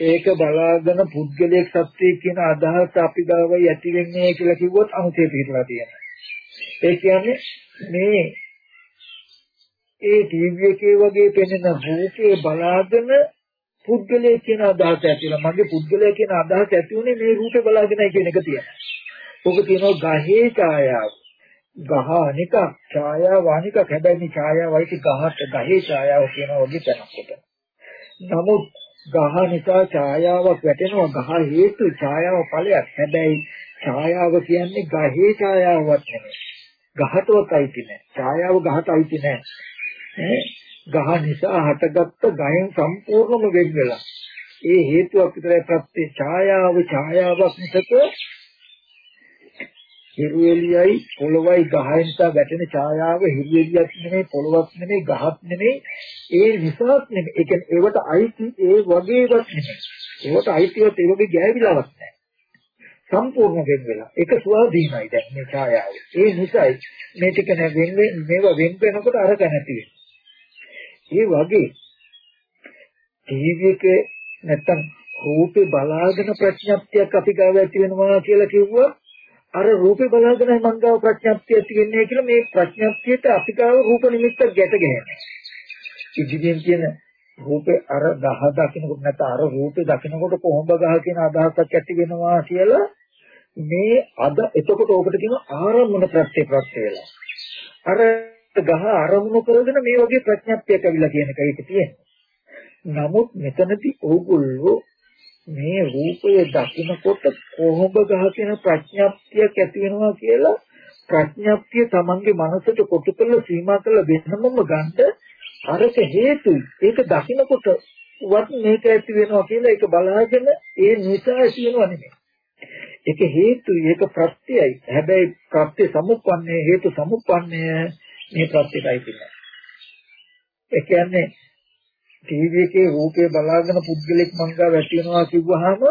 ඒක බලාගෙන පුද්ගලයෙක් සත්‍යය කියන අදහස අපි ගාවයි ඇති වෙන්නේ කියලා කිව්වොත් අමුතේ පිටලා තියෙනවා. ඒ කියන්නේ මේ ඒ ටීවී එකේ වගේ පෙනෙන රූපේ බලාගෙන පුද්ගලයා කියන අදහස ඇතිලා මගේ පුද්ගලයා කියන අදහස ඇති උනේ මේ රූපේ බලාගෙනයි කියන එක තියෙනවා. ඔක කියනවා ගහේ ඡායාව. ගහ අනික ඡායාව අනික හැබැයි මේ ඡායාවයි ගහට ගහේ ඡායාව කියන වගේ තැනකට. නමුත් ගහ නිසා ඡායාවක් වැටෙනවා ගහ හේතු ඡායාව ඵලයක්. හැබැයි ඡායාව කියන්නේ ගහේ ඡායාවක් නෙමෙයි. ගහටවත් අයිති නෑ. ඡායාව ගහට අයිති නෑ. ගහ නිසා හටගත්ත ගහෙන් සම්පූර්ණම වෙන් වෙලා. ඒ හේතුවක් විතරයි ප්‍රත්‍ය ඡායාව ඡායාවක් මිසක හිරුවෙලියයි පොළොවයි ගහයි නිසා වැටෙන ඡායාව හිරුවෙලියක් නෙමෙයි පොළොවක් නෙමෙයි ගහක් නෙමෙයි. ඒ නිසාත් නෙමෙයි. ඒ කියන්නේ ඒවට අයිති ඒ වගේවත් නෙමෙයි. ඒවට අයිතිවත් ඒ වගේ ගෑවිලාවක් නැහැ. සම්පූර්ණ වෙන් වෙලා. ඒක ස්වාධීනයි දැන් මේ ඡායාව. ඒ නිසායි මේ ටික නැ වෙන් මේවා වෙන් වෙනකොට අරක නැති වෙනවා ඒ වගේ ටීවී එකේ නැත්තම් රූපේ බලාගෙන ප්‍රඥප්තියක් අපි ගාව ඇති වෙනවා කියලා කිව්වා අර රූපේ බලාගෙනයි මං ගාව ප්‍රඥප්තිය ඇති වෙන්නේ කියලා මේ ප්‍රඥප්තියට අපි ගාව රූප නිමිත්තක් ගැට ගැහෙනවා. ඉදිරියෙන් කියන රූපේ අර ගහ දකින්නකොට නැත්නම් අර රූපේ දකින්නකොට කොහොඹ ගහ කියන අදහසක් ඇති වෙනවා කියලා මේ අද එතකොට ඕකට කියන ආරම්භන ප්‍රත්‍ය ප්‍රත්‍ය වෙලා අර ගහ අරමුණු කරගෙන මේ වගේ ප්‍රඥප්තියක් ඇවිල්ලා කියන එක ඒක තියෙනවා. නමුත් මෙතනදී ඕගොල්ලෝ මේ රූපය දකිනකොට කොහොඹ ගහ කියන ප්‍රඥප්තියක් ඇති වෙනවා කියලා ප්‍රඥප්තිය තමන්ගේ මනසට කොටු කරලා සීමා කරලා වෙනමම ගන්න අරක හේතුයි. ඒක දකිනකොට වත් මේක ඇති වෙනවා කියලා ඒක බලාගෙන ඒ නිසා ඇති වෙනව නෙමෙයි. ඒක හේතුයි ඒක ප්‍රත්‍යයයි. හැබැයි ප්‍රත්‍ය සමුප්පන්නේ හේතු සමුප්පන්නේ මේ ප්‍රත්‍යයයි තියෙනවා. ඒ කියන්නේ ටීවී එකේ රූපය බලාගෙන පුද්ගලෙක් මංගාව ඇති වෙනවා කිව්වහම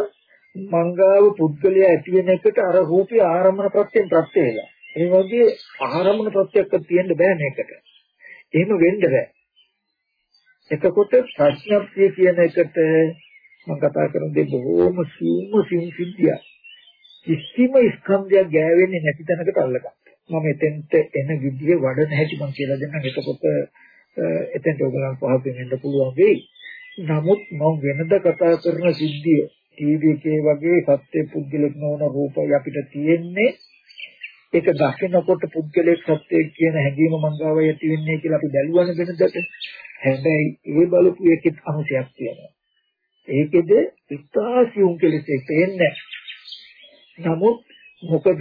මංගාව පුද්ගලයා ඇති වෙන එකට අර රූපය ආරම්භන ප්‍රත්‍යයෙන් ප්‍රත්‍ය වෙලා. ඒ වගේ ආරම්භන ප්‍රත්‍යක් තියෙන්න බෑ මේකට. එහෙම වෙන්න බෑ. එතකොට ප්‍රඥප්තිය කියන එකට මම කතා කරන දේ බොහොම සීම සිං සිද්ධිය. කිසිම ස්කන්ධයක් ගෑවෙන්නේ නැති තැනකට අල්ලගන්න. මම එතෙන්ට එන විදිය වඩන හැටි මම කියලා දෙන්නම්. එතකොට එතෙන්ට ඔයගලන් පහසුවෙන් එන්න පුළුවන් වෙයි. නමුත් මම වෙනද කතා කරන සිද්ධිය ටීවී එකේ වගේ සත්‍ය පුද්ගලෙක් නොවන රූපය අපිට තියෙන්නේ. ඒක දකිනකොට පුද්ගලයෙක් සත්‍යයක් කියන හැඟීම මංගාව ඇති වෙන්නේ කියලා අපි බැලුවන වෙනදට. හැබැයි ඒ බලපු එකෙත් අනුසයක් තියෙනවා. ඒකෙද ඉස්තාසියුම් කෙලෙස් එන්නේ නමුත් මොකද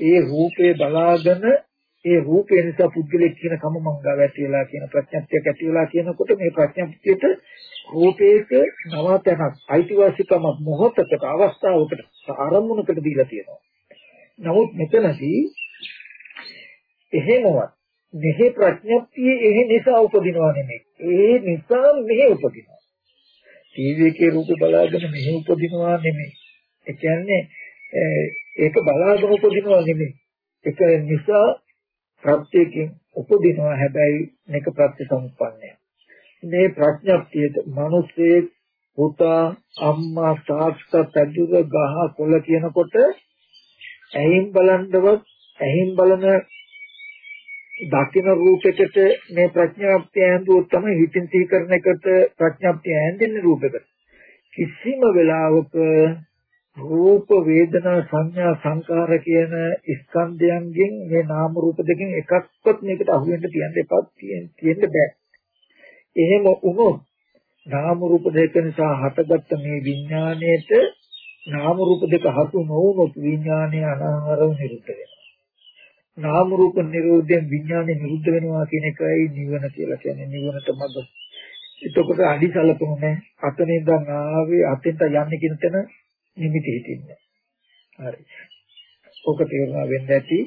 ඒ රූපේ බලාගෙන ඒ රූපේ නිසා පුද්ගලෙක් කියන කම මංගාව ඇති වෙලා කියන ප්‍රඥප්තියක් ඇති වෙලා කියනකොට මේ ප්‍රඥප්තියට රූපේක නවතනක් අයිතිවාසිකමක් මොහොතකට අවස්ථාවකට ආරම්භණකට දීලා තියෙනවා. නමුත් මෙතනදී එහෙමවත් මෙහි ප්‍රඥප්තිය එහෙ නිසා උපදිනවා නෙමෙයි. ඒ නිසා මෙහි උපදිනවා. ටීවී එකේ රූප බලාගෙන මෙහි උපදිනවා නෙමෙයි. ඒ කියන්නේ ඒක බලාගෙන උපදිනවා නෙමෙයි. ඒක නිසා ප්‍රත්‍යයෙන් උපදිනවා හැබැයි මේක ප්‍රත්‍ය සම්පන්නය. මේ ප්‍රඥප්තියට මිනිස්සේ පුතා අම්මා තාත්තා පැදුර ගහ කොළ කියනකොට ඇහින් බලනවත් ඇහින් බලන දකින රූපයකට මේ ප්‍රඥාප්තිය ඇඳුවොත් තමයි හිතින් සිහි කරන එකට ප්‍රඥාප්තිය ඇඳෙන්නේ රූපයකට කිසිම වෙලාවක රූප වේදනා සංඥා සංකාර කියන ස්කන්ධයන්ගෙන් මේ නාම රූප දෙකෙන් එකක්වත් මේකට අහු වෙන්න තියන්න එපා තියෙන්න බෑ. එහෙම වුණොත් නාම රූප දෙක නිසා හටගත්ත මේ විඥාණයට නාම රූප දෙක හසු නොවුනොත් විඥාණය අනාහාරව නිරුද්ධ වෙනවා. නාම රූප නිරෝධයෙන් විඥාණය නිරුද්ධ වෙනවා කියන එකයි නිවන කියලා කියන්නේ නිවනට මඟ. එතකොට අඩිසලකුනේ අතනින් ඉඳන් ආවේ අතෙන්ට යන්නේ කියන තැන නිමිති හිටින්නේ. හරි. ඕක තේරුණා වෙන්න ඇති.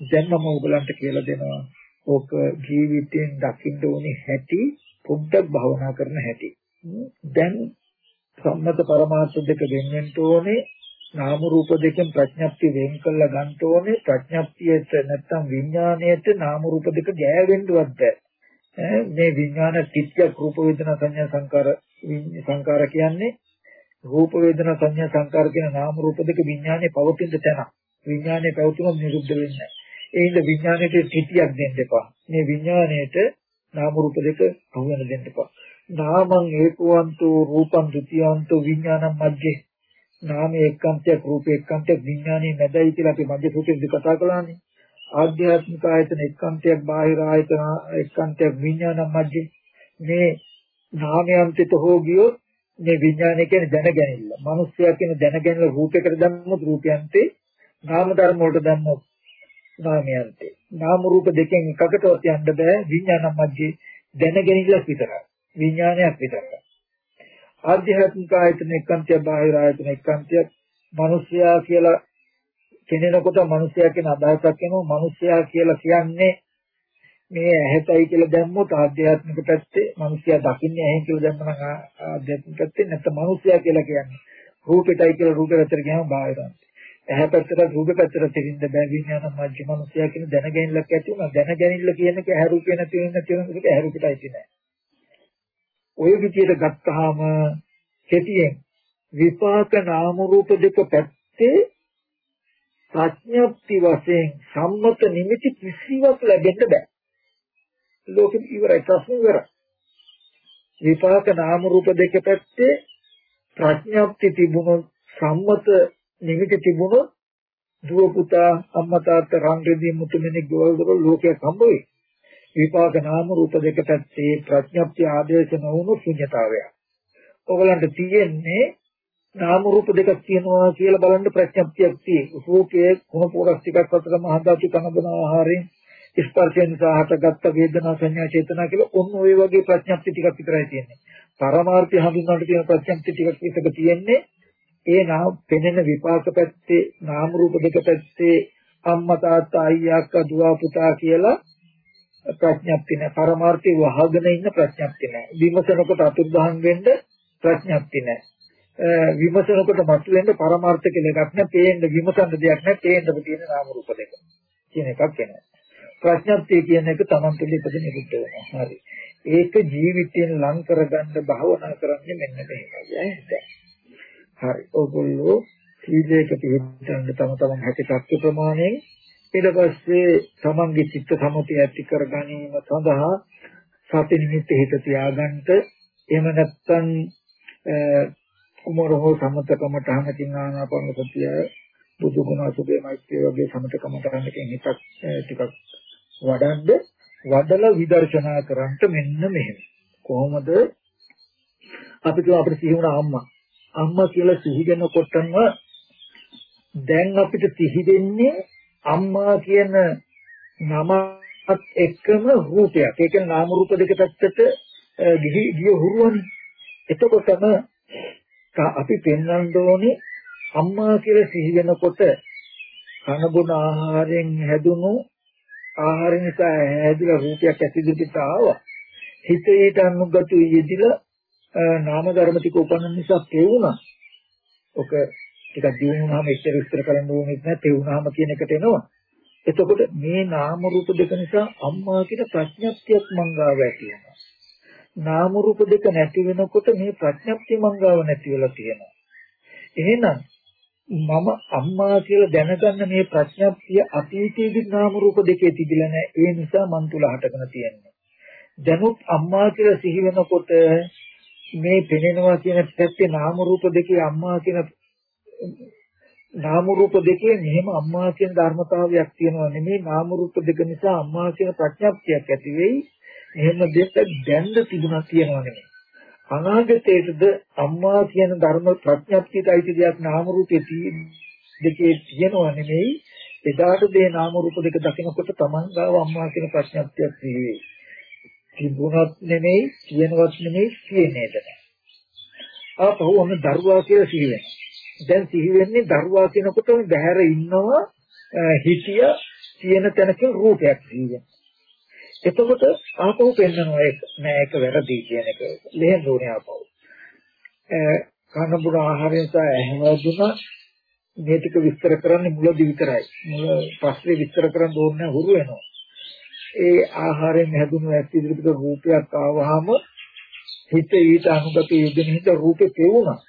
දැන් මම ඔයගලන්ට කියලා දෙනවා. ඕක ජීවිතයෙන් දකින්න ඕනේ හැටි පොඩ්ඩක් භවනා කරන හැටි. දැන් සම්මත පරමාර්ථ දෙක වෙන්වෙන්න ඕනේ. නාම රූප දෙකෙන් ප්‍රඥප්තිය වෙන් කළා ගන්න ඕනේ. ප්‍රඥප්තියට නැත්තම් විඥාණයට නාම රූප දෙක ගෑවෙන්නවත් බෑ. මේ විඥාන කිච්චක් රූප වේදනා සංඥා සංකාර සංකාර කියන්නේ රූප වේදනා සංඥා සංකාර කියන නාම රූප දෙක විඥානයේ පවතින තැන. විඥානයේ පැවතුනොත් නිරුද්ධ වෙන්නේ ඒ හින්දා විඥාණයට පිටියක් දෙන්න එපා. මේ විඥාණයට නාම රූප දෙක අහු වෙන දෙන්න එපා. නාමං ඒකවන්තෝ රූපං ဒ ුතියන්තෝ විඥානං මැජ්ජේ. නාමයේ එක්කන්තයක් රූපේ එක්කන්තයක් විඥානයේ නැදයි කියලා අපි මැජ්ජ සූත්‍රයේදී කතා කළානේ. ආධ්‍යාත්මික ආයතන එක්කන්තයක් බාහිර ආයතන එක්කන්තයක් විඥානං මැජ්ජේ. මේ නාමයන්තිත හෝ ගියොත් මේ විඥානය කියන්නේ දැනගැනිල්ල. මිනිස්සයා කියන දැනගැනිල්ල රූපයකට දැම්මොත් රූපයන්තේ නාම ධර්ම වලට දැම්මොත් නාමයන්තේ. නාම රූප දෙකෙන් එකකටවත් යන්න බෑ විඥානම් මැජේ දැනගැනිල්ල විතරයි. විඥානයක් විතරයි. ආධ්‍යාත්මික ආයතන එක්කන්තය බාහිර ආයතන එක්කන්තය මිනිස්සයා කියලා කෙනෙකුට මිනිස්සයා කියන අදහසක් එනවා මිනිස්සයා කියලා කියන්නේ මේ ඇහැටයි කියලා දැම්මොත් ආධ්‍යාත්මික පැත්තේ මිනිස්සයා දකින්නේ ඇහෙන් කියලා දැම්ම නම් ආධ්‍යාත්මික පැත්තේ නැත්නම් මිනිස්සයා කියලා කියන්නේ රූපෙටයි කියලා රූපෙ පැත්තට ගියාම බාහිරන්ත. ඇහැ පැත්තට රූපෙ පැත්තට තිරින්ද බෑ විඥාන මජ්ජ මිනිස්සයා කියන දැනගැනිල්ලක් ඇති වුණා. දැනගැනිල්ල කියන එක ඇහැ රූපේ නැති වෙන නැති වෙන එක ඇහැ රූපෙටයි තියෙන්නේ. ඔය විදිහට ගත්තාම කෙටියෙන් විපාක නාම රූප දෙක පැත්තේ ප්‍රඥප්ති වශයෙන් සම්මත නිමිති කිසිවක් ලැබෙන්න බෑ. ලෝකෙ ඉවරයි ප්‍රශ්න ඉවරයි. විපාක නාම රූප දෙක පැත්තේ ප්‍රඥාප්ති තිබුණොත් සම්මත නිමිති තිබුණොත් දුව පුතා අම්මා තාත්තා රන් රෙදි මුතුමෙනෙක් ගවල් දොර ලෝකයක් හම්බ වෙයි. විපාක නාම රූප දෙක පැත්තේ ප්‍රඥාප්ති ආදේශ නොවුණු ශුන්‍යතාවය. ඔයගලන්ට තියෙන්නේ නාම රූප දෙකක් තියෙනවා කියලා බලන්න ප්‍රඥාප්තියක් තියෙයි. රූපයේ කුණ පොරක් ටිකක් අතර මහදාතු කනබන ආහාරයෙන් ස්පර්ශයෙන් නිසා හටගත්ත වේදනා සංඥා චේතනා කියලා ඔන්න ඔය වගේ ප්‍රඥප්ති ටිකක් විතරයි තියෙන්නේ. පරමාර්ථය හඳුන්වන්නට තියෙන ප්‍රඥප්ති ටිකක් විතර තියෙන්නේ ඒ නාම පෙනෙන විපාක පැත්තේ නාම රූප දෙක පැත්තේ අම්මා තාත්තා අයියා අක්කා දුව පුතා කියලා ප්‍රඥප්ති නැහැ. පරමාර්ථය වහගෙන ඉන්න ප්‍රඥප්ති නැහැ. විමසනකොට අතුරුදහන් වෙන්න ප්‍රඥප්ති නැහැ. විමසනකොට මතුවෙන්න පරමාර්ථ කියලා එකක් නැහැ. පේන්න විමසන්න දෙයක් නැහැ. පේන්න තියෙන නාම රූප දෙක කියන එකක් එනවා. ප්‍රඥප්තිය කියන එක Taman තුළ ඉපදෙන නිරුද්ධ වෙනවා. හරි. ඒක ජීවිතයෙන් ලං කරගන්න භාවනා කරන්නේ මෙන්න මෙහෙමයි. හරි. ඔයගොල්ලෝ සීලයක පිළිපදින්න තම තමන් හැකි ශක්ති ප්‍රමාණයෙන් ඊට පස්සේ තමන්ගේ චිත්ත සමතය ඇති කර ගැනීම සඳහා සති නිමිත්ත හිත තියාගන්න එහෙම නැත්නම් කුමර හෝ සමතකම තහනකින් ආනාපාන සතිය බුදු ගුණ අසුභේ මෛත්‍රිය වගේ සමතකම කරන්නකින් හිතක් ටිකක් වඩන්න වඩලා විදර්ශනා කරන්ට මෙන්න මෙහෙම කොහොමද අපි කියව අපිට සිහි වුණ අම්මා අම්මා කියලා සිහි වෙනකොටම දැන් අපිට සිහි වෙන්නේ අම්මා කියන නමත් එක්කම රූපයක්. ඒ කියන්නේ නාම රූප දෙක පැත්තට ගිහි ගිය හුරුවනේ. එතකොටම අපි පෙන්වන්න ඕනේ අම්මා කියලා සිහි වෙනකොට කන බොන ආහාරයෙන් හැදුණු ආහාර නිසා හැදිලා රූපයක් ඇතිදිට ආවා. හිතේට අනුගතු යෙදිලා නාම ධර්ම ටික උපන්න නිසා පෙවුණා. ඔක ටිකක් දිනුනහම එච්චර විස්තර කරන්න ඕනෙත් නැහැ. පෙවුනහම කියන එකට එනවා. එතකොට මේ නාම රූප දෙක නිසා අම්මා කියන ප්‍රඥප්තියක් මංගාව ඇති වෙනවා. නාම රූප දෙක නැති වෙනකොට මේ ප්‍රඥප්තිය මංගාව නැති වෙලා තියෙනවා. එහෙනම් මම අම්මා කියලා දැනගන්න මේ ප්‍රඥප්තිය අතීතයේදී නාම රූප දෙකේ තිබිලා නැහැ. ඒ නිසා මන් තුල හටගෙන තියෙන්නේ. දැනුත් අම්මා කියලා සිහි වෙනකොට මේ පෙනෙනවා කියන පැත්තේ නාම රූප දෙකේ අම්මා කියන නාම රූප දෙකේ මෙහෙම අම්මා කියන ධර්මතාවයක් තියෙනවා නෙමෙයි නාම රූප දෙක නිසා අම්මා කියන ප්‍රඥප්තියක් ඇති වෙයි. එහෙම දෙයක් දැන්න තිබුණා කියනවා නෙමෙයි. අනාගතයේද අම්මා කියන ධර්ම ප්‍රඥප්තියට අයිති දෙයක් නාම රූපේ දෙකේ තියෙනවා නෙමෙයි. එදාට මේ නාම රූප දෙක දකිනකොට Taman ගාව අම්මා කියන ප්‍රඥප්තියක් තියෙයි. තිබුණත් නෙමෙයි, කියනවත් නෙමෙයි, කියන්නේද නැහැ. ආපහු ඔන්න දරුවා කියලා සිහි වෙනවා. දැන් සිහි වෙන්නේ දරුවා කියනකොටම බහැර ඉන්නවා හිතිය තියෙන තැනක රූපයක් සිහි වෙනවා. එතකොට ආපහු පෙන්නනවා ඒක නෑ ඒක වැරදි කියන එක. ලෙහෙන් ඕනේ ආපහු. කන බුර ආහාරයෙන් සහ ඇහැවදුනා මේ ටික විස්තර කරන්නේ මුලදී විතරයි. මුල පස්සේ විස්තර කරන්න ඕනේ හුරු වෙනවා. ඒ ආහාරයෙන් හැදුණු ඇස් ඉදිරිපිට රූපයක් ආවහම හිත ඊට අනුගත යෙදෙන හිත රූපේ පෙවුණා.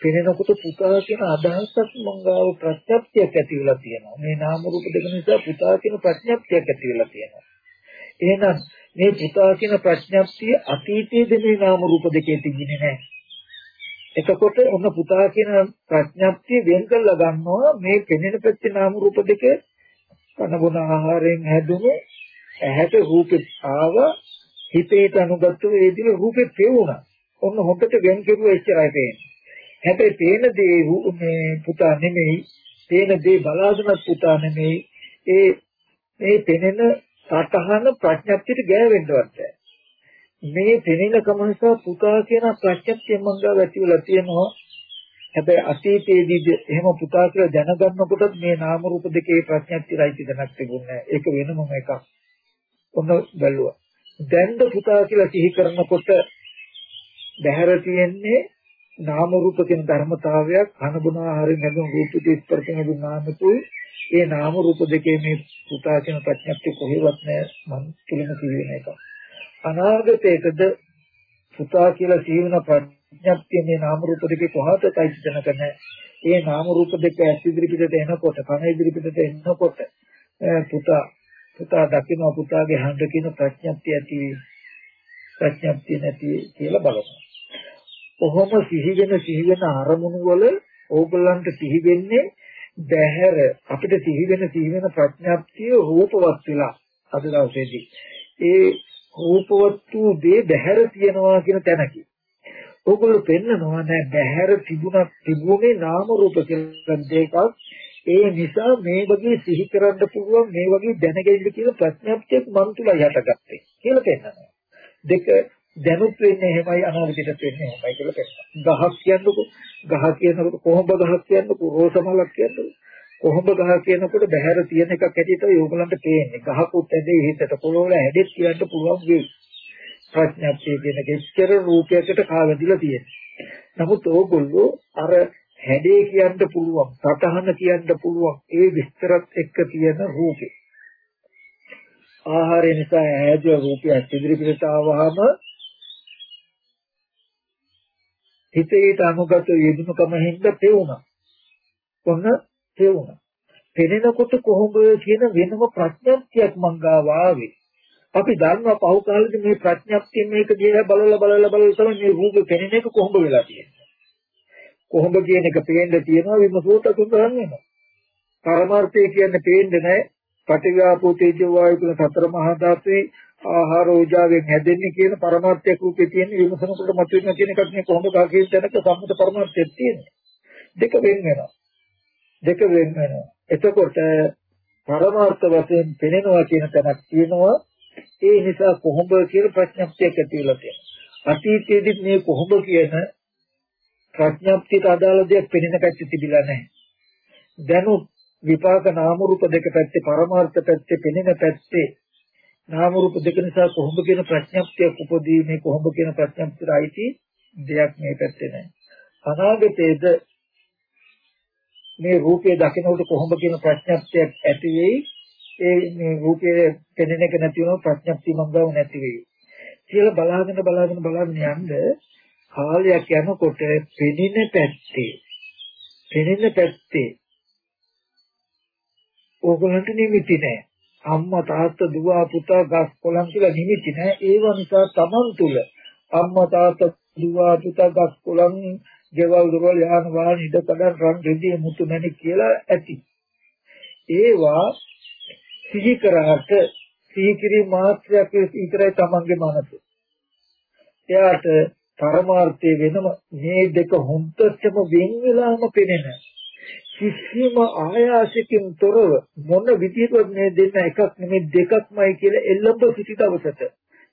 පෙනෙනකොට පුතා කියන අදහසක් මංගාව ප්‍රත්‍යක්ෂයක් ඇති වෙලා තියෙනවා. මේ නාම රූප දෙක නිසා පුතා කියන ප්‍රඥප්තියක් ඇති වෙලා තියෙනවා. එහෙනම් මේ පුතා කියන ප්‍රඥප්තිය අතීතයේදී මේ නාම රූප දෙකේ තිබුණේ නැහැ. එතකොට ඔන්න පුතා කියන ප්‍රඥප්තිය වෙන් කරලා ගන්නවා මේ පෙනෙන පැත්තේ නාම රූප දෙකේ කන බොන ආහාරයෙන් හැදුණු ඇහැට රූපෙ ආව හිතේට අනුගත ඒ දින රූපේ පෙවුණා. ඔන්න හොකට වෙන් කෙරුවා එච්චරයි පේන්නේ. හැබැයි පේන දේ මේ පුතා නෙමෙයි, පේන දේ බලාගෙනත් පුතා නෙමෙයි. ඒ මේ පෙනෙන සතහන ප්‍රඥප්තියට ගෑවෙන්නවත් මේ පෙනෙන කම නිසා පුතා කියන ප්‍රඥප්තිය මංගා වැටි වෙලා තියෙනවා. හැබැයි අතීතයේදී එහෙම පුතා කියලා දැනගන්නකොට මේ නාම රූප දෙකේ ප්‍රඥාත්තිරයි දැනක් තිබුණේ ඒක වෙනම එකක්. ඔන්න බැලුවා. දැන්ද පුතා කියලා සිහි කරනකොට බහැර තියෙන්නේ නාම රූප කියන ධර්මතාවයක් අනුගුණ ආහාරයෙන් නැදුණු රූපිත ස්පර්ශයෙන් නැදුණු නාමතුයි ඒ නාම රූප දෙකේ මේ පුතා කියන ප්‍රඥාත්ති කොහෙවත් නැහැ මන් තුලින් කියන එක. අනාගතයේද පුතා කියලා සිහි වෙන ප්‍රඥප්තිය මේ නාම රූප දෙකේ කොහොමද চৈতසික නැහැ. ඒ නාම රූප දෙක ඇස් ඉදිරි පිටට එනකොට, කන ඉදිරි පිටට එනකොට පුතා පුතා දකින්න පුතාගේ හඬ කියන ප්‍රඥප්තිය ඇති ප්‍රඥප්තිය නැති කියලා බලනවා. කොහොම සිහි වෙන සිහි වෙන අරමුණු වල ඕගොල්ලන්ට සිහි වෙන්නේ බහැර අපිට සිහි වෙන සිහි වෙන ප්‍රඥප්තිය රූපවත් වෙලා අද දවසේදී. ඒ රූපවත් වූ දේ බහැර තියනවා කියන තැනකි. ඕගොල්ලෝ පෙන්නනවා නෑ බහැර තිබුණා තිබුණේ නාම රූප කියලා දෙකක් ඒ නිසා මේ වගේ සිහි කරන්න පුළුවන් මේ වගේ දැනගැනීම කියන ප්‍රඥාප්තියක් මන් තුල යටගත්තේ කියලා පෙන්නනවා. දෙක දැනුත් වෙන්නේ එහෙමයි අනාගතයට වෙන්නේ එහෙමයි කියලා පෙන්නනවා. ගහක් කියන්නකො. ගහ කියනකොට කොහොඹ ගහක් කියන්නකො රෝසමලක් කියන්නකො. කොහොඹ ගහ කියනකොට බහැර තියෙන එකක් ඇටියට ඕගලන්ට පේන්නේ. ගහකුත් ඇදේ හිතට පොළොවල හැදෙත් කියන්න පුළුවන් වෙයි. ප්‍රඥාප්තිය කියන කෙච්චර රූපයකට කාවැදිලා තියෙනවා. නමුත් ඕගොල්ලෝ අර හැඩේ කියන්න පුළුවන්, සතහන කියන්න පුළුවන් ඒ විස්තරත් එක්ක තියෙන රූපේ. ආහාරය නිසා ඇහැද රූපය ඉදිරිපිට ආවහම හිතේට අනුගත යෙදුණුකම හින්දා තේුණා. ඔන්න තේුණා. පෙනෙනකොට කොහොමද කියන වෙනම ප්‍රඥාප්තියක් මංගාව ආවේ. අපි දන්නවා පහු කාලෙදි මේ ප්‍රඥප්තිය මේක දිහා බලලා බලලා බලලා තමයි මේ රූපේ පෙනෙන එක කොහොම වෙලා තියෙන්නේ. කොහොඹ කියන එක පේන්න තියෙනවා විමසුවට අතුන් ගන්න වෙනවා. පරමාර්ථය කියන්නේ පේන්නේ නැහැ. පටිඝාපෝ තේජෝ වායු කියන සතර මහා ධාතුයි ආහාර ඕජාවෙන් හැදෙන්නේ කියන පරමාර්ථයක් රූපේ තියෙන විමසනකොට මතුවෙන කියන එකක් මේ කොහොමද කාගේ තැනක සම්මත පරමාර්ථයක් තියෙන්නේ. දෙක වෙන වෙනවා. දෙක වෙන වෙනවා. එතකොට පරමාර්ථ වශයෙන් පෙනෙනවා කියන තැනක් තියෙනවා. ඒ නිසා කොහොඹ කියලා ප්‍රඥප්තියක් ඇති වෙලා තියෙනවා. අතීතයේදී මේ කොහොඹ කියන ප්‍රඥප්තියට අදාළ දෙයක් පෙනෙන පැත්තේ තිබිලා නැහැ. දැනුත් විපාක නාම රූප දෙක පැත්තේ පරමාර්ථ පැත්තේ පෙනෙන පැත්තේ නාම රූප දෙක නිසා කොහොඹ කියන ප්‍රඥප්තියක් උපදීන්නේ කොහොඹ කියන ප්‍රඥප්තියට අයිති දෙයක් මේ පැත්තේ නැහැ. අනාගතයේද මේ රූපය දකිනකොට කොහොඹ කියන ප්‍රඥප්තියක් ඇති වෙයි. ඒ මේ රූපයේ පෙනෙන එක නැති වෙනව ප්‍රඥප්ති මංගව නැති වෙයි. කියලා බලාගෙන බලාගෙන බලාගෙන යන්න කාලයක් යනකොට පෙනෙන පැත්තේ පෙනෙන පැත්තේ ඕගලන්ට නිමිති නැහැ. අම්මා තාත්තා දුව පුතා ගස් කොළන් කියලා නිමිති නැහැ. ඒව නිසා Taman තුල අම්මා තාත්තා දුව පුතා ගස් කොළන් ගෙවල් දොරවල් යාන වාහන ඉඩ කඩන් රන් රෙදි මුතු මැණික් කියලා ඇති. ඒවා සිහි කරාට සිහි කිරීම මාත්‍රයක් විතරයි Tamanගේ මනස. එයාට පරමාර්ථය වෙනම මේ දෙක හොන්දටම වෙන් වෙලාම පෙනෙන කිසිම ආයාසකින් තොරව මොන විදිහටවත් මේ දෙන්න එකක් නෙමෙයි දෙකක්මයි කියලා එල්ලඹ සිටි දවසට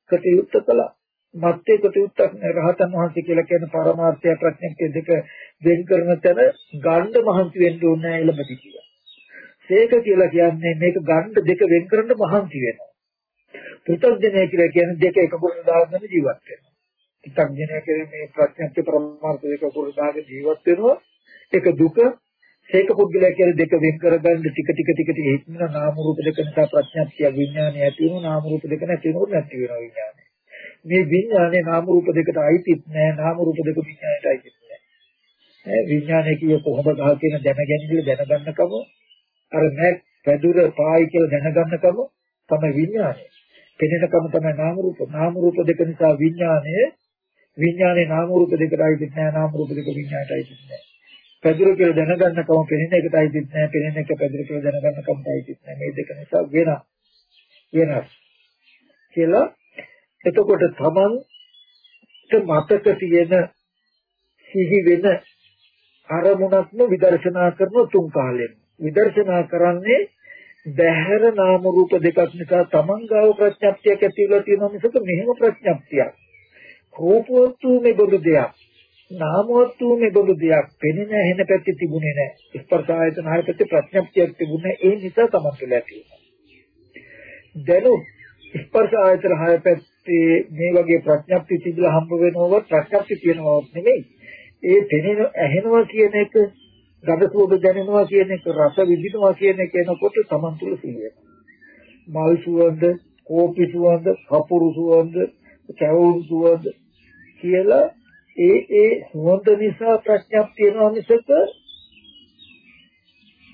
කටයුත්ත කළා. මත්තේ කටයුත්තක් රහතන් වහන්සේ කියලා කියන පරමාර්ථය ප්‍රඥප්තිය දෙක වෙන් කරන තැන ගණ්ඩ මහන්සි වෙන්න ඕනේ එළඹ සිටියා. සේක කියලා කියන්නේ මේක ගණ්ඩ දෙක වෙන් කරන්න මහන්සි වෙනවා. පුතග්ජනය කියලා කියන්නේ දෙක එකකොට දාගෙන ජීවත් වෙනවා. පුතග්ජනය කියන්නේ මේ ප්‍රඥප්තිය පරමාර්ථ දෙක එකකොට දාගෙන ජීවත් වෙනවා. ඒක දුක ඒක පුද්ගලයා කියලා දෙක වෙන් කරගන්න ටික ටික ටික ටික හිතන නාම රූප දෙක නිසා ප්‍රඥාක්තිය විඥානය ඇති වෙනවා නාම රූප දෙක නැති වෙනකොට නැති වෙනවා විඥානය. මේ විඥානේ නාම රූප දෙකට අයිතිත් නෑ නාම රූප දෙක විඥානයට අයිතිත් නෑ. ඈ විඥානය කිය කොහොමද ගහ කියන දැනගැනීම දැනගන්නකම අර නැත් පැදුර පායි කියලා දැනගන්නකම තමයි විඥානය. පෙනෙනකම තමයි නාම රූප. නාම රූප දෙක නිසා විඥානය විඥානේ නාම රූප දෙකට අයිතිත් නෑ නාම රූප දෙක විඥානයට අයිතිත් නෑ. පැදුරු කියලා දැනගන්නකම පෙනෙන එකටයි තිත් නැහැ. පෙනෙන එක පැදුරු කියලා දැනගන්නකමයි තිත් නැහැ. මේ දෙක නිසා වෙන වෙනස් කියලා එතකොට තමන් මතක තියෙන සිහි වෙන අරමුණක්ම විදර්ශනා කරන තුන් කාලෙම. විදර්ශනා කරන්නේ බහැර නාම රූප දෙකක් නිසා තමන් ගාව ප්‍රඥප්තියක් ඇති වෙලා තියෙනවා මිසක මෙහෙම ප්‍රඥප්තියක්. රූපවත්තු මේ බොදු දෙයක්. නාමවත් වූ මේ බඳු දෙයක් පෙනෙන ඇහෙන පැත්තේ තිබුණේ නැහැ. ස්පර්ශ ආයතන හය පැත්තේ ප්‍රඥප්තියක් තිබුණේ ඒ නිසා තමයි තුළ ඇති දැනු ස්පර්ශ ආයතන හය පැත්තේ මේ වගේ ප්‍රඥප්ති තිබිලා හම්බ වෙනවවත් ප්‍රඥප්ති තියෙනවවත් නෙමෙයි. ඒ පෙනෙන ඇහෙනවා කියන එක ගඳ සුවඳ දැනෙනවා කියන එක රස විඳිනවා කියන එක එනකොට තමන් තුළ සිහිය. මල් සුවඳ, කෝපි සුවඳ, කපුරු සුවඳ, කැවුම් සුවඳ කියලා ඒ ඒ සුවඳ නිසා ප්‍රඥප්තිය වෙනවා මිසක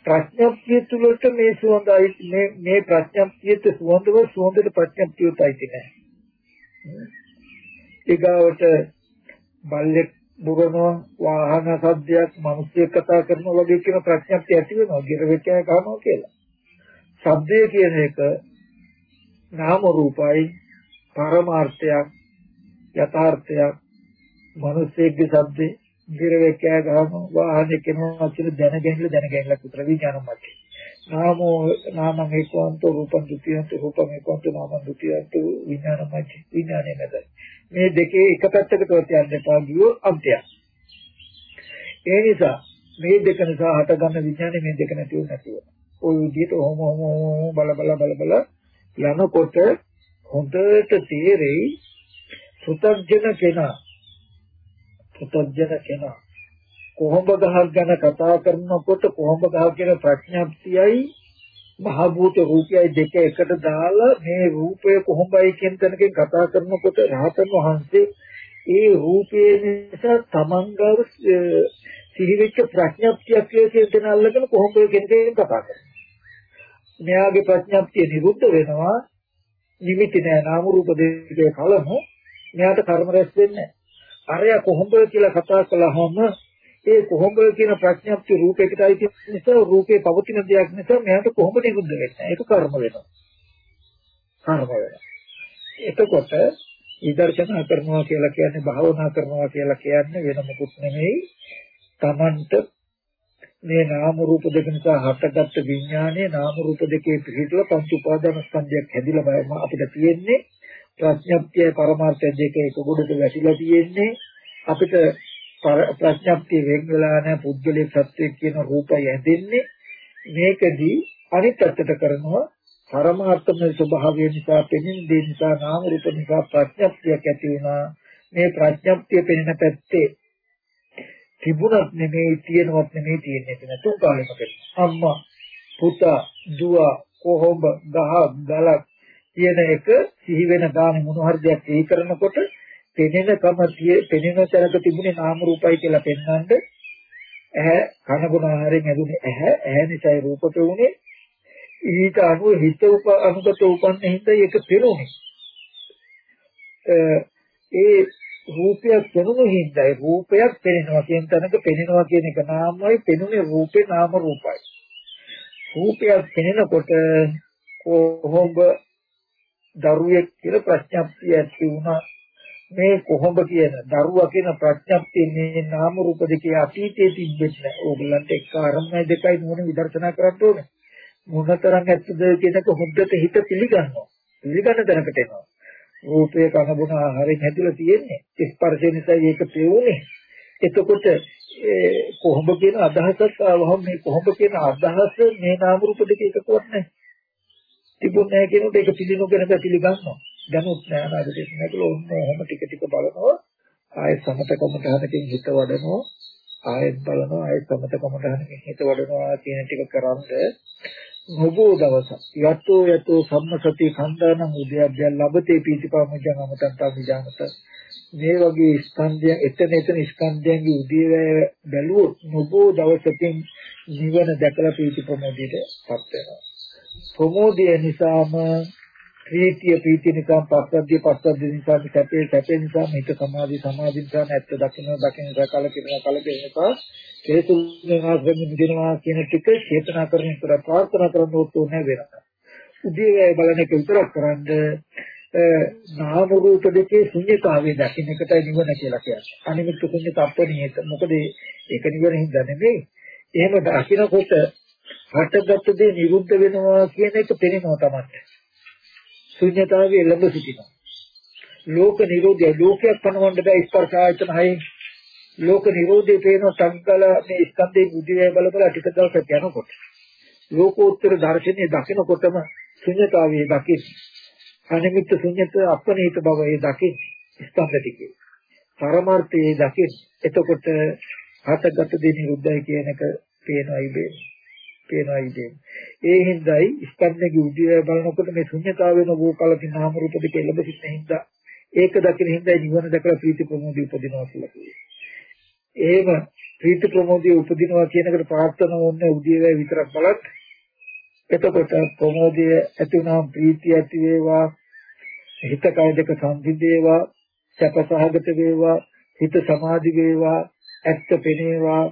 ප්‍රඥප්තිය තුළට මේ සුවඳයි මේ මේ ප්‍රඥප්තියට සුවඳව සුවඳට ප්‍රඥප්තියටයි නැහැ. ඊගාවට බල්ලෙක් බුරනවා වාහන සද්දයක් මිනිස්සෙක් කතා කරනවා වගේ කියන ප්‍රඥප්තිය ඇති වෙනවා. ගිරවෙකෑ ගන්නවා කියලා. ශබ්දය කියන එක නාම රූපයි පරමාර්ථයක් යථාර්ථයක් මිනිස්සෙක්ගේ ශබ්දේ ගිරවේ කෑ ගහනවා වාහනේ කෙනවා කියන දැනගැනලා දැනගැනලා විතර විඥාන මතේ. නාමෝ නාමං ඒකවන්තෝ රූපං දුතියන්තෝ රූපං ඒකවන්තෝ නාමං දුතියන්තෝ විඥාන මතේ විඥානේ නැද. මේ දෙකේ එක පැත්තකට තියන්න එපා ගියෝ අන්තයක්. ඒ නිසා මේ දෙක නිසා හටගන්න විඥානේ මේ දෙක නැතිව නැතිව. ওই විදිහට ඔහොම ඔහොම බල බල බල බල යනකොට හොඳට තේරෙයි සුතග්ජන කෙනා පුතජන කෙනා කොහොඹ ගහක් ගැන කතා කරනකොට කොහොඹ ගහ කියන ප්‍රඥාප්තියයි මහ භූත රූපයයි දෙක එකට දාලා මේ රූපය කොහොඹයි කියන තැනකින් කතා කරනකොට රහතන් වහන්සේ ඒ රූපේ නිසා තමන්ගව සිහිවෙච්ච ප්‍රඥාප්තියක් කියන තැන අල්ලගෙන කොහොඹ කියන දෙයෙන් කතා කරනවා. මෙයාගේ ප්‍රඥාප්තිය නිරුද්ධ වෙනවා නිමිති නෑ නාම රූප දෙකේ කලම මෙයාට කර්ම රැස් වෙන්නේ අරය කොහොමද කියලා කතා කළාම ඒ කොහොඹ කියන ප්‍රඥප්ති රූපයකට අයිති නිසා රූපේ පවතින දෙයක් නිසා මෙයාට කොහොඹ නිරුද්ධ වෙන්නේ? ඒක කර්ම වෙනවා. කර්ම වෙනවා. එතකොට විදර්ශනා කරනවා කියලා කියන්නේ භාවනා කරනවා කියලා කියන්නේ වෙන මොකුත් නෙමෙයි. Tamanට මේ නාම රූප දෙක නිසා හටගත්තු විඥානයේ නාම රූප දෙකේ පිළිතුර පංච උපාදාන ස්කන්ධයක් හැදිලා අපිට තියෙන්නේ ප්‍රඥප්තිය පරමාර්ථය දෙක එක ගොඩට වැටිලා තියෙන්නේ. අපිට ප්‍රඥප්තිය වෙන් වෙලා නැ පුද්ගලික සත්‍යය කියන රූපය ඇදෙන්නේ මේකදී අනිත් පැත්තට කරනවා පරමාර්ථමය ස්වභාවය නිසා පෙනෙන දේ නිසා නාම රූප නිසා ප්‍රඥප්තියක් ඇති වුණා. මේ ප්‍රඥප්තිය පෙනෙන පැත්තේ තිබුණත් නෙමෙයි තියෙනවත් නෙමෙයි තියෙන්නේ කියන තුන් කාලෙකට අම්මා පුතා දුව කොහොඹ ගහ ගලක් කියන එක සිහි වෙන ගානේ මොන හරි දෙයක් ඒ කරනකොට පෙනෙන කම පෙනෙන තැනක තිබුණේ නාම රූපයි කියලා පෙන්වන්න. ඇහැ කන ගුණ ආහාරයෙන් ලැබුණේ ඇහැ. ඇහැ නිසායි රූපට උනේ. ඊට අනුව හිත උප අනුගත උපන්න හිත ඒක පෙරුනේ ඒ රූපයක් පෙනුණු හින්දායි රූපයක් පෙනෙනවා කියන තැනක පෙනෙනවා කියන එක නාමයි. පෙනුනේ රූපේ නාම රූපයි. රූපයක් පෙනෙනකොට කොහොඹ දරුවෙක් කියලා ප්‍රඥප්තිය ඇති වුණා මේ කොහොඹ කියන දරුවා කියන ප්‍රඥප්තිය මේ නාම රූප දෙකේ අතීතයේ තිබෙන්නේ නැහැ. ඕගලන්ට එක අරමුණයි දෙකයි මොන විදර්ශනා කරන්න ඕනේ. මොනතරම් ඇත්තද කියනක හොද්දට හිත පිළිගන්නවා. පිළිගන්න දැනකට එනවා. රූපේ කනබුන ආහාරයෙන් හැදිලා තියෙන්නේ. ස්පර්ශය නිසා ඒක පෙවුනේ. එතකොට කොහොඹ කියන අදහසක් ආවම මේ කොහොඹ කියන අදහස මේ නාම රූප දෙක එකකවත් නැහැ. තිබුණ නැහැ කියනකොට ඒක පිළිනොගෙන පිළිගන්නවා. දැනුත් නෑ නේද දෙන්නේ කියලා ඔන්න ඔහොම ටික ටික බලනවා. ආයෙත් සමතකම තහනකින් හිත වඩනවා. ආයෙත් බලනවා ආයෙත් සමතකම තහනකින් හිත වඩනවා කියන ටික කරන්ද නොබෝ දවස යතෝ යතෝ සම්මසති කන්දානං උද්‍යප්පය ලබතේ පීතිපාමුජං අමතන්තා විජානත මේ වගේ ස්කන්ධයන් එතන එතන ස්කන්ධයන්ගේ උදේවැය බැලුවොත් නොබෝ දවසකින් නිවන දැකලා පීති ප්‍රමෝදයටපත් වෙනවා ප්‍රමෝදය නිසාම ප්‍රීතිය ප්‍රීතිය නිසා පස්සද්ධිය පස්සද්ධිය නිසා සැපේ සැපේ නිසා හිත සමාධි සමාධි නිසා නැත්ත දකින්න දකින්න කල කිරන කල කිරනකා හේතුන්ගෙන් ආශ්‍රම මිදෙනවා කියන ටික චේතනා කරන විතර ප්‍රාර්ථනා කරන උත්තරේ වෙනවා. උදේ බලන එක විතරක් කරන්ද නාම රූප දෙකේ ශුන්‍යතාවය දකින්න එකටයි නිවන කියලා කියන්නේ. අනිමිත් ශුන්‍ය තප්පණියක. මොකද ඒක නිවන හින්දා නෙමෙයි. එහෙම දකින්නකොට හටගත්තු දේ නිරුද්ධ වෙනවා කියන එක පේනවා තමයි. ශුන්‍යතාවයේ ළඟ සිටිනවා. ලෝක නිරෝධය ලෝකයක් පනවන්න බෑ ස්පර්ශ ආයතන හයෙන්. ලෝක නිරෝධය පේන සංකල මේ ස්කන්ධේ බුද්ධිය බල බල ටික දවසක් යනකොට. ලෝකෝත්තර දර්ශනය දකිනකොටම ශුන්‍යතාවයේ දකින්න. අනිමිත්ත ශුන්‍යත අපනිත බව ඒ දකින්න ස්කන්ධ ටිකේ. පරමාර්ථයේ දකින්න. එතකොට හතගත දේ නිරුද්ධයි කියන එක පේනයි බේන්නේ. පේනවා ඉතින්. ඒ හින්දායි ස්කන්ධයේ උදිය බලනකොට මේ ශුන්‍යතාවය නෝ කලකින් නාම රූප දෙක එළඹ සිටින හින්දා ඒක දකින හින්දා නිවන දැකලා ප්‍රීති ප්‍රමෝදය උපදිනවා කියලා කියනවා. එහෙම ප්‍රීති ප්‍රමෝදය උපදිනවා කියන එකට ප්‍රාර්ථනා වුණේ උදියවැය විතරක් බලත් එතකොට ප්‍රමෝදය ඇති වුණාම ප්‍රීතිය ඇති වේවා හිත කය දෙක සංසිඳේවා සැපසහගත වේවා හිත සමාධි වේවා ඇත්ත පෙනේවා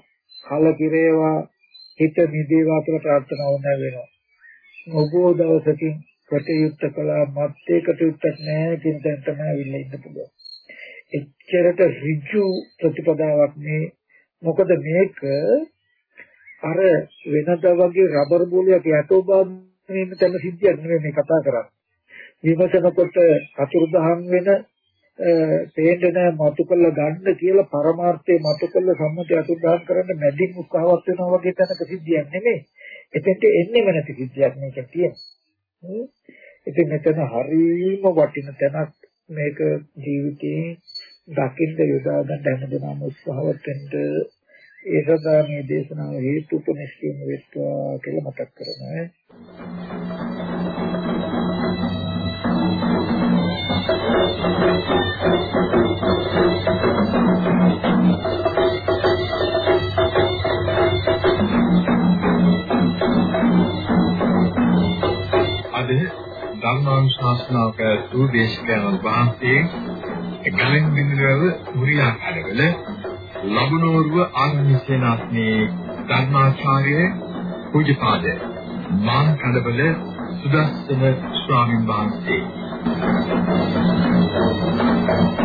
කල කිරේවා හිත නිදේවා කියලා ප්‍රාර්ථනා වුණා වෙනවා. ඔබෝ දවසකින් කටයුත්ත කළා මත්තේ කටයුත්තක් නැහැ කියන තැන තමයි අවිල්ල ඉන්න පුළුවන්. එච්චරට ඍජු ප්‍රතිපදාවක් මේ මොකද මේක අර වෙනදා වගේ රබර් බෝලයක් යටෝ බාගෙන තැන සිද්ධියක් නෙමෙයි මේ කතා කරන්නේ. විමසනකොට අතුරුදහන් වෙන තේන්නේ නැහැ මතු කළ ගන්න කියලා පරමාර්ථයේ මතු කළ සම්මතය අතුරුදහන් කරන්න මැදින් උත්සාහවත් වෙනවා වගේ තැනක සිද්ධියක් නෙමෙයි. එතෙන්ට එන්නේම නැති සිද්ධියක් මේක තියෙන්නේ. ඉතින් මෙතන හරීම වටින තැනක් මේක ජීවිතේ දකින්න යොදා ගන්න හැමදෙනාම උත්සාහවත් වෙන්න ඒ සදා මේ දේශනාව හේතුපනිෂ්ඨියම වෙත්වා කියලා මතක් කරනවා. ධර්මානුශාසනාව පැවැත්වූ දේශකයන්න් වහන්සේ ගලෙන් බිඳුරව මුරියාකාරවල ලබුනෝරුව ආරණ්‍ය සේනාසනේ ධර්මාචාර්ය පූජ්‍යපාද මාන් කඩවල සුදස්සන ස්වාමීන් වහන්සේ Thank you.